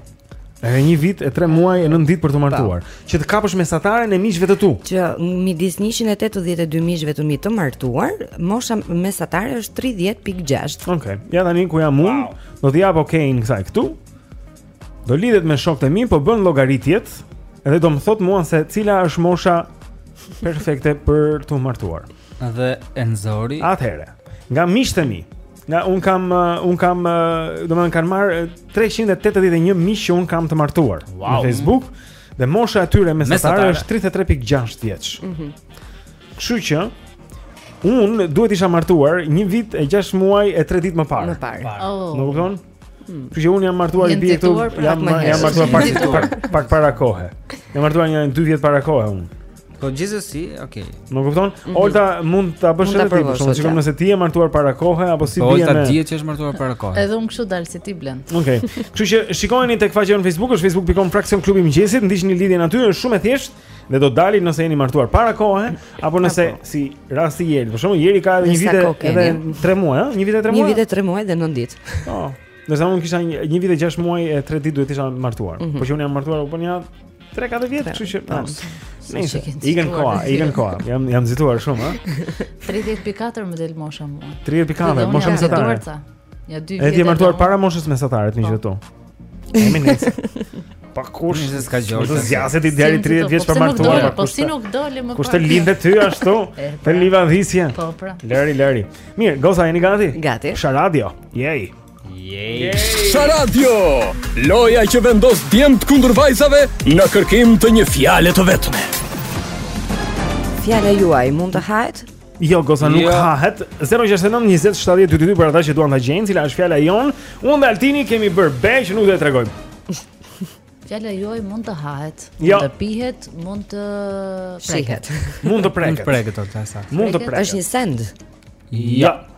Edhe 1 vit e 3 muaj e 9 ditë për t'u martuar, po. që të kapësh mesataren e miqve të tu. Që midis 182 miqve të mi të martuar, mosha mesatare është 30.6. Okej. Okay. Ja tani ku jam unë, wow. do t'i jap okein kësaj këtu. Do lidhet me shokët e mi, po bën llogaritjet dhe do më thot mua se cila është mosha perfekte për t'u martuar. Dhe Enzori. Atëherë, nga miqtë e mi, nga un kam uh, un kam uh, domethënë kanë marr 381 uh, miq që un kam të martuar wow. në Facebook dhe mosha e tyre mesatare është 33.6 vjeç. Mhm. Kështu që un duhet të isha martuar një vit e 6 muaj e 3 ditë më parë. Më parë. Oh. Më kupton? Hmm. Kështu që unë jam martuar i bie këtu, pra, jam jam martuar pak pak para kohe. Jam martuar një 2 vjet para kohe unë. Po gjithsesi, okay. Më kupton? Mm -hmm. Olta mund ta bësh edhe ti, për të shikuar nëse ti je martuar para kohe apo si po, bie me. Olta dihet që është martuar para kohe. Edhe unë kështu dal si ti Blendi. Okej. Okay. Kështu që shikojeni tek faqja në Facebook, është facebook.com fraksion klubi i mëngjesit, ndiqni lidhjen aty, është shumë e thjeshtë. Dhe do dalë nëse jeni martuar para kohe apo nëse apo. si rasti i Jerit. Për shembull, Jeri ka edhe një vit edhe 3 muaj, ëh, një vit e 3 muaj. Një vit e 3 muaj dhe 9 ditë. Po. Do të thonë kisha një, një vit e 6 muaj e 3 ditë duhet të isha martuar. Mm -hmm. Por që unë jam martuar po një 3-4 vjet, kështu që po. Nice. Ikën koha, ikën koha. Jam jam nxituar shumë, ëh. 30.4 më del mosha mua. 30.4, mosha mesatare. Ja dy vjet. Je martuar para moshës mesatare të miqve po. tu. Jemi ne. Pa kush se ska gjë. Do zgjasë kjo deri 30 vjeç po, pa martuar. Po si nuk dole më pas. Kush të linte ty ashtu? Të livadhisje. Po pra. Lëri, lëri. Mirë, goca jeni gati? Gati. Sharadio. Jej. Jej. Sharadio. Loja që vendos djemtë kundër vajzave në kërkim të një fjale të vetme. Fjala juaj mund të hahet Jo, goca nuk jo. hahet. 069 20 70 222 për ata që duan ta gjejnë, cila është fjala jonë. Unë dhe Altini kemi bërë be që nuk do e tregojmë. Fjala juaj mund të hahet, mund jo. të pihet, mund të preket. Mund të preket. Mund të preket atë sa. Mund të preket. Është një send. Jo.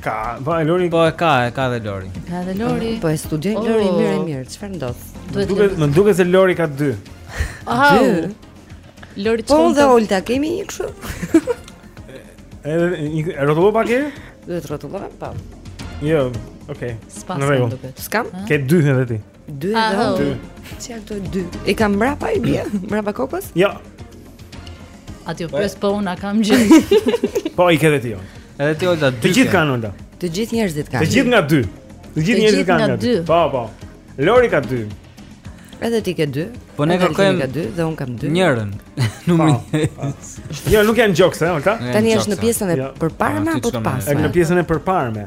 Ka, po e Lori. Po e ka, e ka dhe Lori. Ka dhe Lori. Po e studioj oh. Lori mirë e mirë. Çfarë ndodh? Duhet të më duket se Lori ka dy. Aha. Lori çon. Po dhe Olta kemi një kështu. Edhe një rrotullo pak e? Të rrotullo pak. Jo, okay. Në rregull. S'kam? Ke dy edhe ti. Dy edhe një. Dy. Çfarë do dy? E kam mbrapa i bie, mbrapa kokës? Jo. Atë jo pres po unë kam gjë. Po i ke vetë jo. Edhe ti Olta dy. Të gjithë kanë Olta. Të gjithë njerëzit kanë. Të gjithë nga dy. Të gjithë njerëzit kanë nga dy. Po po. Lori ka dy. Edhe ti ke dy. Po ne kërkojmë ka dy dhe unë kam dy. Njërën. Nuk më. Po, po. Jo, nuk janë jokes, eh, Olta. Tani është në pjesën e përparme apo të pasme? Është në pjesën e përparme.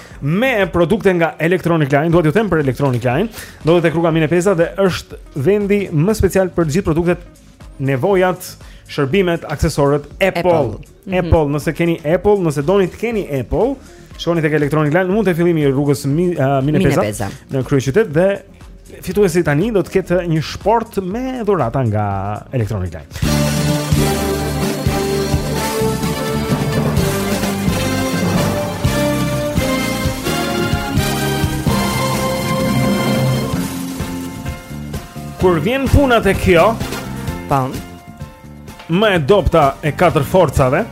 me produkte nga Electronic Line, duhet t'ju them për Electronic Line, ndodhet tek rruga Mine Peza dhe është vendi më special për të gjithë produktet, nevojat, shërbimet, aksesorët Apple. Apple, mm -hmm. Apple nëse keni Apple, nëse doni të keni Apple, shkoni tek Electronic Line, mu te fillimi i rrugës Mine Peza, Mine Peza. në kryeqytet dhe Fituesi tani do të ketë një shportë me dhurata nga Electronic Line. Kur vjen puna te kjo, tan më e dobta e katër forcave.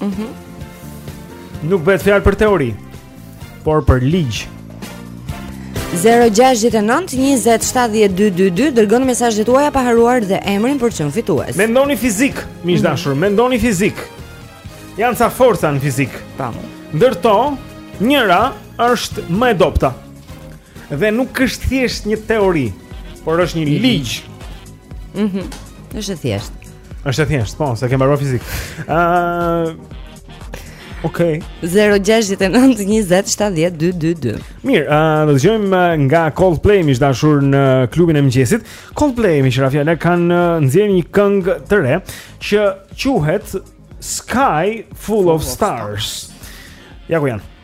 Mhm. Mm nuk bëhet fjalë për teori. por për ligj. 0692070222 dërgoni mesazhet tuaja pa harruar dhe emrin për të qenë fitues. Mendoni fizikë, miq të dashur, mm -hmm. mendoni fizikë. Janë ca forca në fizikë. Tam. Ndër to, njëra është më e dobta. Dhe nuk është thjesht një teori, por është një ligj. Mhm. Mm është thjesht. Është e thjeshtë, po, se ke mbaruar fizikë. Ëh. Uh, Okej. Okay. 069 20 70 222. Mirë, uh, do të dëgjojmë nga Coldplay miq të dashur në klubin e mëngjesit. Coldplay miq Rafaela kanë uh, nxjerrë një këngë të re që quhet Sky Full, Full of, of Stars. Stars. Ja ku janë.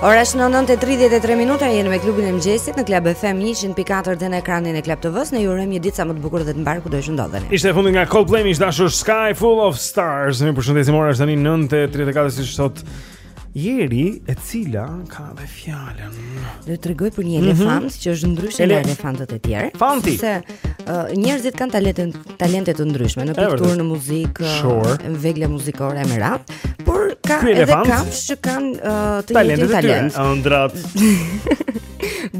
Ora është 9:33 minuta, jeni me klubin e mëngjesit në Club FM 100.4 dhe në ekranin e Club TV-së. Ne ju urojmë një ditë sa më të bukur dhe të mbarë kudo të ndodheni. Ishte e fundit nga Coldplay, miq të dashur Sky Full of Stars. Ne ju përshëndesim ora është tani 9:34 siç thotë Jeri, e cila ka dhe fjalën. Do të tregojë për një mhm. elefant mm -hmm. që është ndryshe nga elefantët e tjerë. Fanti. Se uh, njerëzit kanë talente talente të ndryshme në pikturë, në muzikë, në vegla muzikore e me radhë. Por ka edhe kafshë që kanë uh, të njëjtin talent. Ëndrat.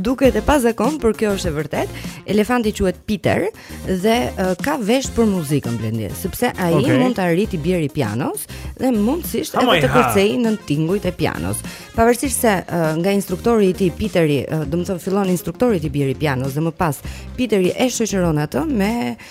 Duket e pazakontë, por kjo është e vërtetë. Elefanti quhet Peter dhe uh, ka vesh për muzikën Blendi, sepse ai okay. mund të arrijë t'i bjerë pianos dhe mundësisht edhe të kërcejë nën tingujt e pianos. Pavarësisht se uh, nga instruktori i tij Peteri, uh, domethënë fillon instruktori t'i bjerë pianos dhe më pas Peteri e shoqëron atë me uh,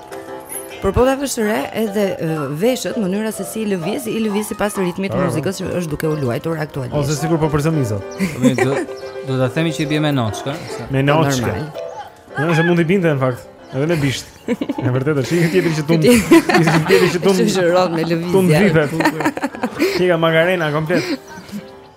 Por po ta vësh re, edhe veshët, mënyra se si i lëviz, i lëviz sipas ritmit të muzikës që është duke u luajtur aktualisht. Ose sikur po përzë mizat. Do të themi që i bie me noçka, me noçka. Po Nëse mund t'i binte në fakt, edhe me bisht. Në vërtetë është një tjetër që tund. Një tjetër që tund. Që rrot me lëvizje. Tund vithet. I ka makarena komplet.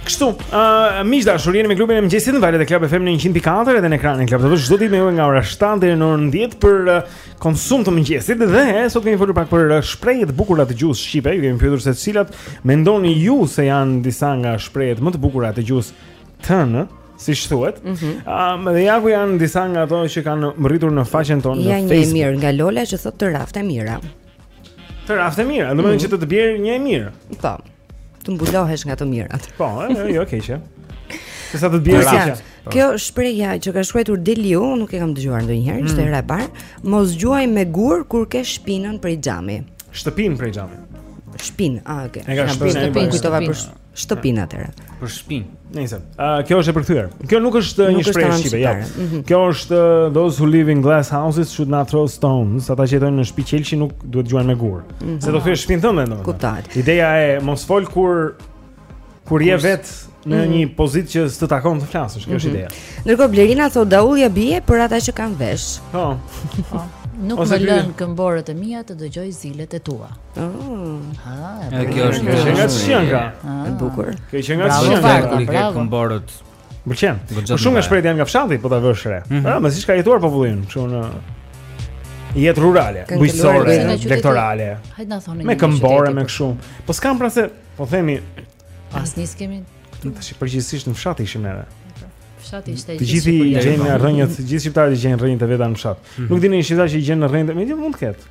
Kështu, ë uh, miq të dashur, jeni me klubin e mëngjesit në valët e Club FM në 104 edhe në ekranin e Club TV. Çdo ditë me ju nga ora 7 deri në orën 10 për uh, konsum të mëngjesit dhe sot kemi folur pak për uh, shprehjet e bukura të gjuhës shqipe. Ju kemi pyetur se cilat mendoni ju se janë disa nga shprehjet më të bukura të gjuhës tonë siç thuhet. Ëm mhm. mm -hmm. um, dhe ja ku janë disa nga ato që kanë mbërritur në faqen tonë ja, në Facebook. Ja një e mirë nga Lola që thotë të raftë e mira. Të raftë e mira, do më mhm. që të të bjerë një e mirë. Po. Të mbulohesh nga të mirat. Po, jo, jo e keqe. Se sa të të bjerë e keqja. Po. Kjo shprehja që ka shkruar Deliu, nuk e kam dëgjuar ndonjëherë, është hera mm. e parë, mos gjuaj me gurë kur ke shpinën prej xhami. Shtëpinë prej xhami. Shpin, a okay. E ka shpinë, e kujtova për shtëpinë atëherë. Për shtëpinë. Nëse, ë uh, kjo është e përkthyer. Kjo nuk është një shprehje shqipe, ja. Jo. Mhm. Kjo është uh, those who live in glass houses should not throw stones. Ata që jetojnë në shtëpi qelqi nuk duhet të gjuajnë me gurë. Mm -hmm. Se do thyesh shtëpinë tënde ndonëse. Kuptohet. Ideja e mos fol kur kur je vetë në mhm. një pozitë që s'të takon të flasësh, kjo është mhm. ideja. Ndërkohë Blerina thotë daullja bie për ata që kanë vesh. Po. po. Nuk më lënë këmborët e mia të dëgjoj zilet e tua. Ah, e kjo është një nga shënga. E bukur. Kjo që nga shënga kur i ke këmborët. Më pëlqen. Po shumë nga shprehjet janë nga fshati, po ta vësh re. Ëh, mhm. ah, mezi ç'ka jetuar populli, kështu në jetë rurale, bujqësore, blegtorale. Hajde na thoni. Me këmborë me kështu. Po s'kam pra se, po themi asnjë s'kemi. Tash përgjithsisht në fshat ishim neve. Fshati ishte i gjithë. Të gjithë gjejnë rrënjët, të gjithë shqiptarët gjejnë rrënjët e veta në fshat. Mhm. Nuk di një shqiptar që i gjen rrënjët, nuk e di mund të ketë.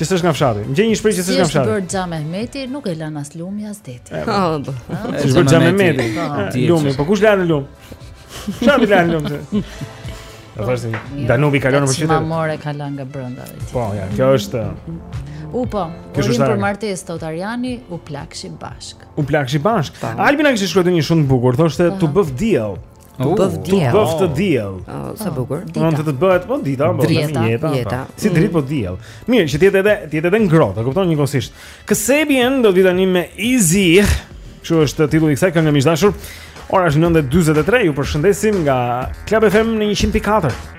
Që s'është nga fshati. Më gjej një shprehje që s'është nga fshati. Është bërë xham Mehmeti, nuk e lan as lumi as deti. Është bërë xham Mehmeti. Po. Lumi, po kush lan në lumë? Çfarë lan në lumë? Po vazhdim. Danubi kalon për çfarë? Mamore ka lan nga brenda vetë. Po, ja, kjo është U po, kjo është për martesë thotë Arjani, u plakshi bashk. U plakshi bashkë. Albina kishte shkruar një shumë të bukur, thoshte t'u bëftë diell. T'u bëftë diell. T'u bëftë diell. Oh, sa bukur. Do të të bëhet po dita, po jeta, jeta. jeta. Po. Si dritë po diell. Mirë, që të jetë edhe, të jetë edhe ngrohtë, e kupton njëkohësisht. Kasabian do të vijë tani me Easy. Ky është titulli i kësaj kënge miq të dashur. Ora është 9:43, ju përshëndesim nga Club FM në 104.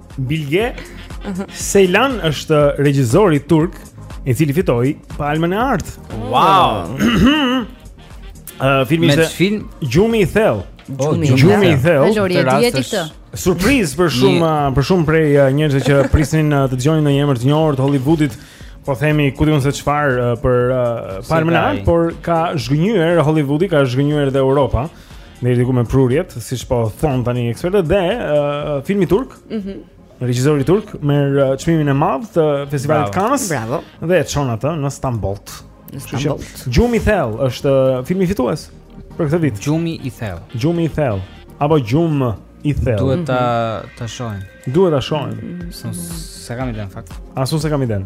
Bilge Sejlan është regjizori turk i cili fitoi Palmën e Artë. Wow. Ëh, filmi ishte film Gjumi i thellë. Oh, gjumi i thellë. Surprizë për shumë për shumë prej njerëzve që prisnin të dëgjonin ndonjë emër të njohur të Hollywoodit. Po themi ku di unë se çfarë për Palmën e Artë, por ka zhgënjyer Hollywoodi, ka zhgënjyer edhe Europa. Ndërkohë diku me prurjet, siç po thonë tani ekspertët dhe uh, filmi turk, mm -hmm. regjizori turk, merr uh, çmimin e madh të festivalit të Bravo. Kanës Bravo. dhe e çon atë në Stamboll. Në Stamboll. Gjumi i thellë është uh, filmi fitues për këtë vit. Gjumi i thellë. Gjumi i thellë. Apo Gjumë i thellë. Duhet ta, mhm. ta shohim. Duhet ta shohim. S'e kam idenë, në fakt. As unë s'e kam idenë.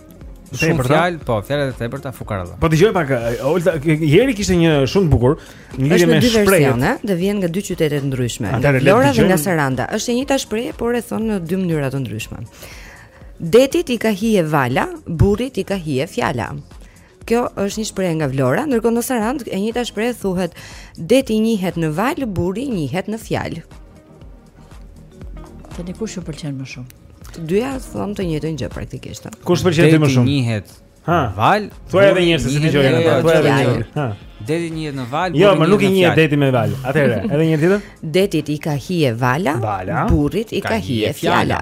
Shumë fjalë, po, fjalët e tepërta fukarallëk. Po dëgjo pak, Olta, Eri kishte një shumë të bukur, në lidhje me shprehjet. Është dy versione, dhe vjen nga dy qytete të ndryshme, nga Vlora dhe nga Saranda. Është e njëjta shprehje, por e thonë në dy mënyra të ndryshme. Detit i ka hije vala, burrit i ka hije fjala. Kjo është një shprehje nga Vlora, ndërkohë në Sarandë e njëjta shprehje thuhet deti njihet në valë, burri njihet në fjalë. Të një kush ju pëlqen më shumë? Të dyja thonë të njëjtën gjë praktikisht. Kush të pëlqen ty më shumë? Njihet. Ha. Valë. Thuaj edhe një herë se s'e dëgjova atë. Jo, Thuaj edhe një herë. Ha. Deti njihet në valë. Jo, më, nuk njihet deti me valë. Atëherë, edhe një herë tjetër. Detit i ka hije vala, burrit i ka hije fjala.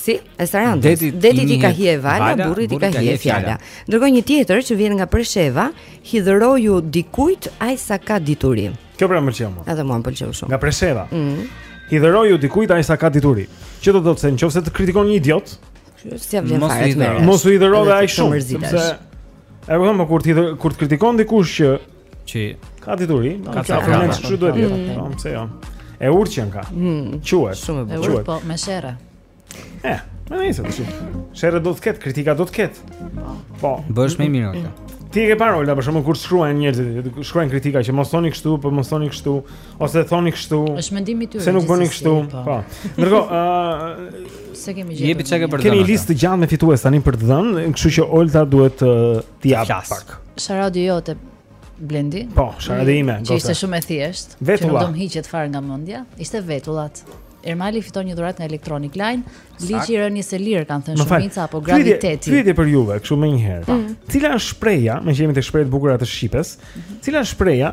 Si, e Sarandës. Detit, Detit i ka hije vala, vala burrit i ka hije fjala. Ndërkohë një tjetër që vjen nga Presheva, hidhëroju dikujt aq sa ka dituri. Kjo pra më pëlqeu më. Edhe mua më pëlqeu shumë. Nga Presheva. Ëh. Mm. Hidhëroju dikujt aq sa ka dituri. Që do të thotë se nëse të kritikon një idiot, s'ia vlen fare të merresh. Mos u hidhëro aq shumë, sepse e vëmë kur ti kur të kritikon dikush që Që ka dituri, ka të afërmen që duhet të jetë, mm. po, pse jo. E urtë që në ka, mm. quhet, shumë e bukur. po, me sherre. E, eh, me nëjse të që, sherre do të ketë, kritika do të ketë. Po. po. Bëhesh më i mirë, okay. Ti e ke parë Olta, për shembull kur shkruajnë njerëzit, shkruajnë kritika që mos thoni kështu, po mos thoni kështu, ose thoni kështu. Është mendimi i tyre. Se nuk bëni kështu. Po. po. Ndërkohë, ë s'e kemi gjetur. Jepi çka ke për të dhënë. Kemi listë të gjatë me fitues tani për të dhënë, kështu që Olta duhet T'i jap pak. Sharada jote Blendi? Po, sharada ime. Që ishte shumë e thjeshtë. Që nuk do më hiqet fare nga mendja. Ishte vetullat. Ermali fiton një dhuratë nga Electronic Line. Ligji i rënies së lirë kanë thënë shumica apo graviteti. Pyetje për juve, kështu menjëherë. Mm. Cila është shprehja, meqë jemi te shprehjet e bukura të shqipes? Mm -hmm. Cila është shprehja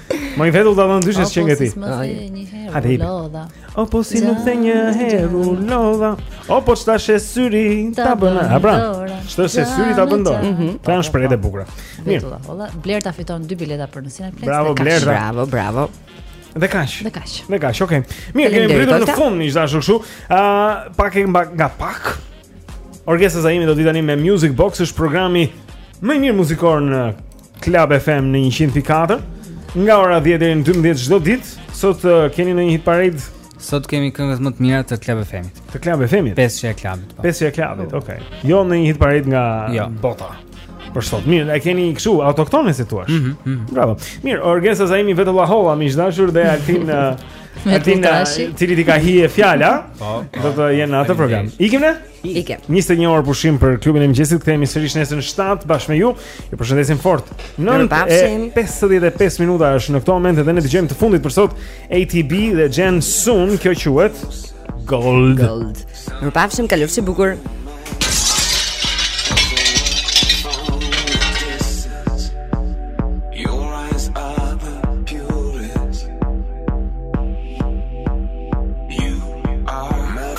Më i vetë dalë në dyshe që ngeti. Hadi. O po si nuk the një herë holla. O po ç'ta sheh syri ta bën. A pra. Ç'ta sheh syri ta bën dora. Mhm. Pra është shprehje e bukur. Mirë. Holla, Blerta fiton dy bileta për në Cineplex. Bravo Blerta. Bravo, bravo. Dhe kaq. Dhe kaq. Dhe kaq, okay. Mirë, kemi mbritur në fund, miq të dashur kështu. Ë, pak nga pak. Orgesa Zaimi do të vijë tani me Music Box është programi më i mirë muzikor në Club FM në 104 nga ora 10 deri në 12 çdo ditë. Sot uh, keni në një hit parade. Sot kemi këngët më të mira të Club FM. Të Club FM. Pesëshja e Clubit. Po. Pesëshja e Clubit, oh. okay. Jo në një hit parade nga jo. bota. Për sot, mirë, e keni kështu autoktone si thua. Mm -hmm. Bravo. Mirë, Orgesa Zaimi vetullaholla miq të dashur dhe Altin uh, Altin, uh, që i ka hije fjala, po, po. do të jenë në atë program. Ikim ne? Ikim. 21 orë pushim për klubin e mëngjesit. Kthehemi sërish nesër në 7 bashkë me ju. Ju përshëndesim fort. 9:55 minuta është në këtë moment dhe ne dëgjojmë të fundit për sot ATB dhe Jan Sun, kjo quhet Gold. Gold. Mirupafshim kalofshi bukur.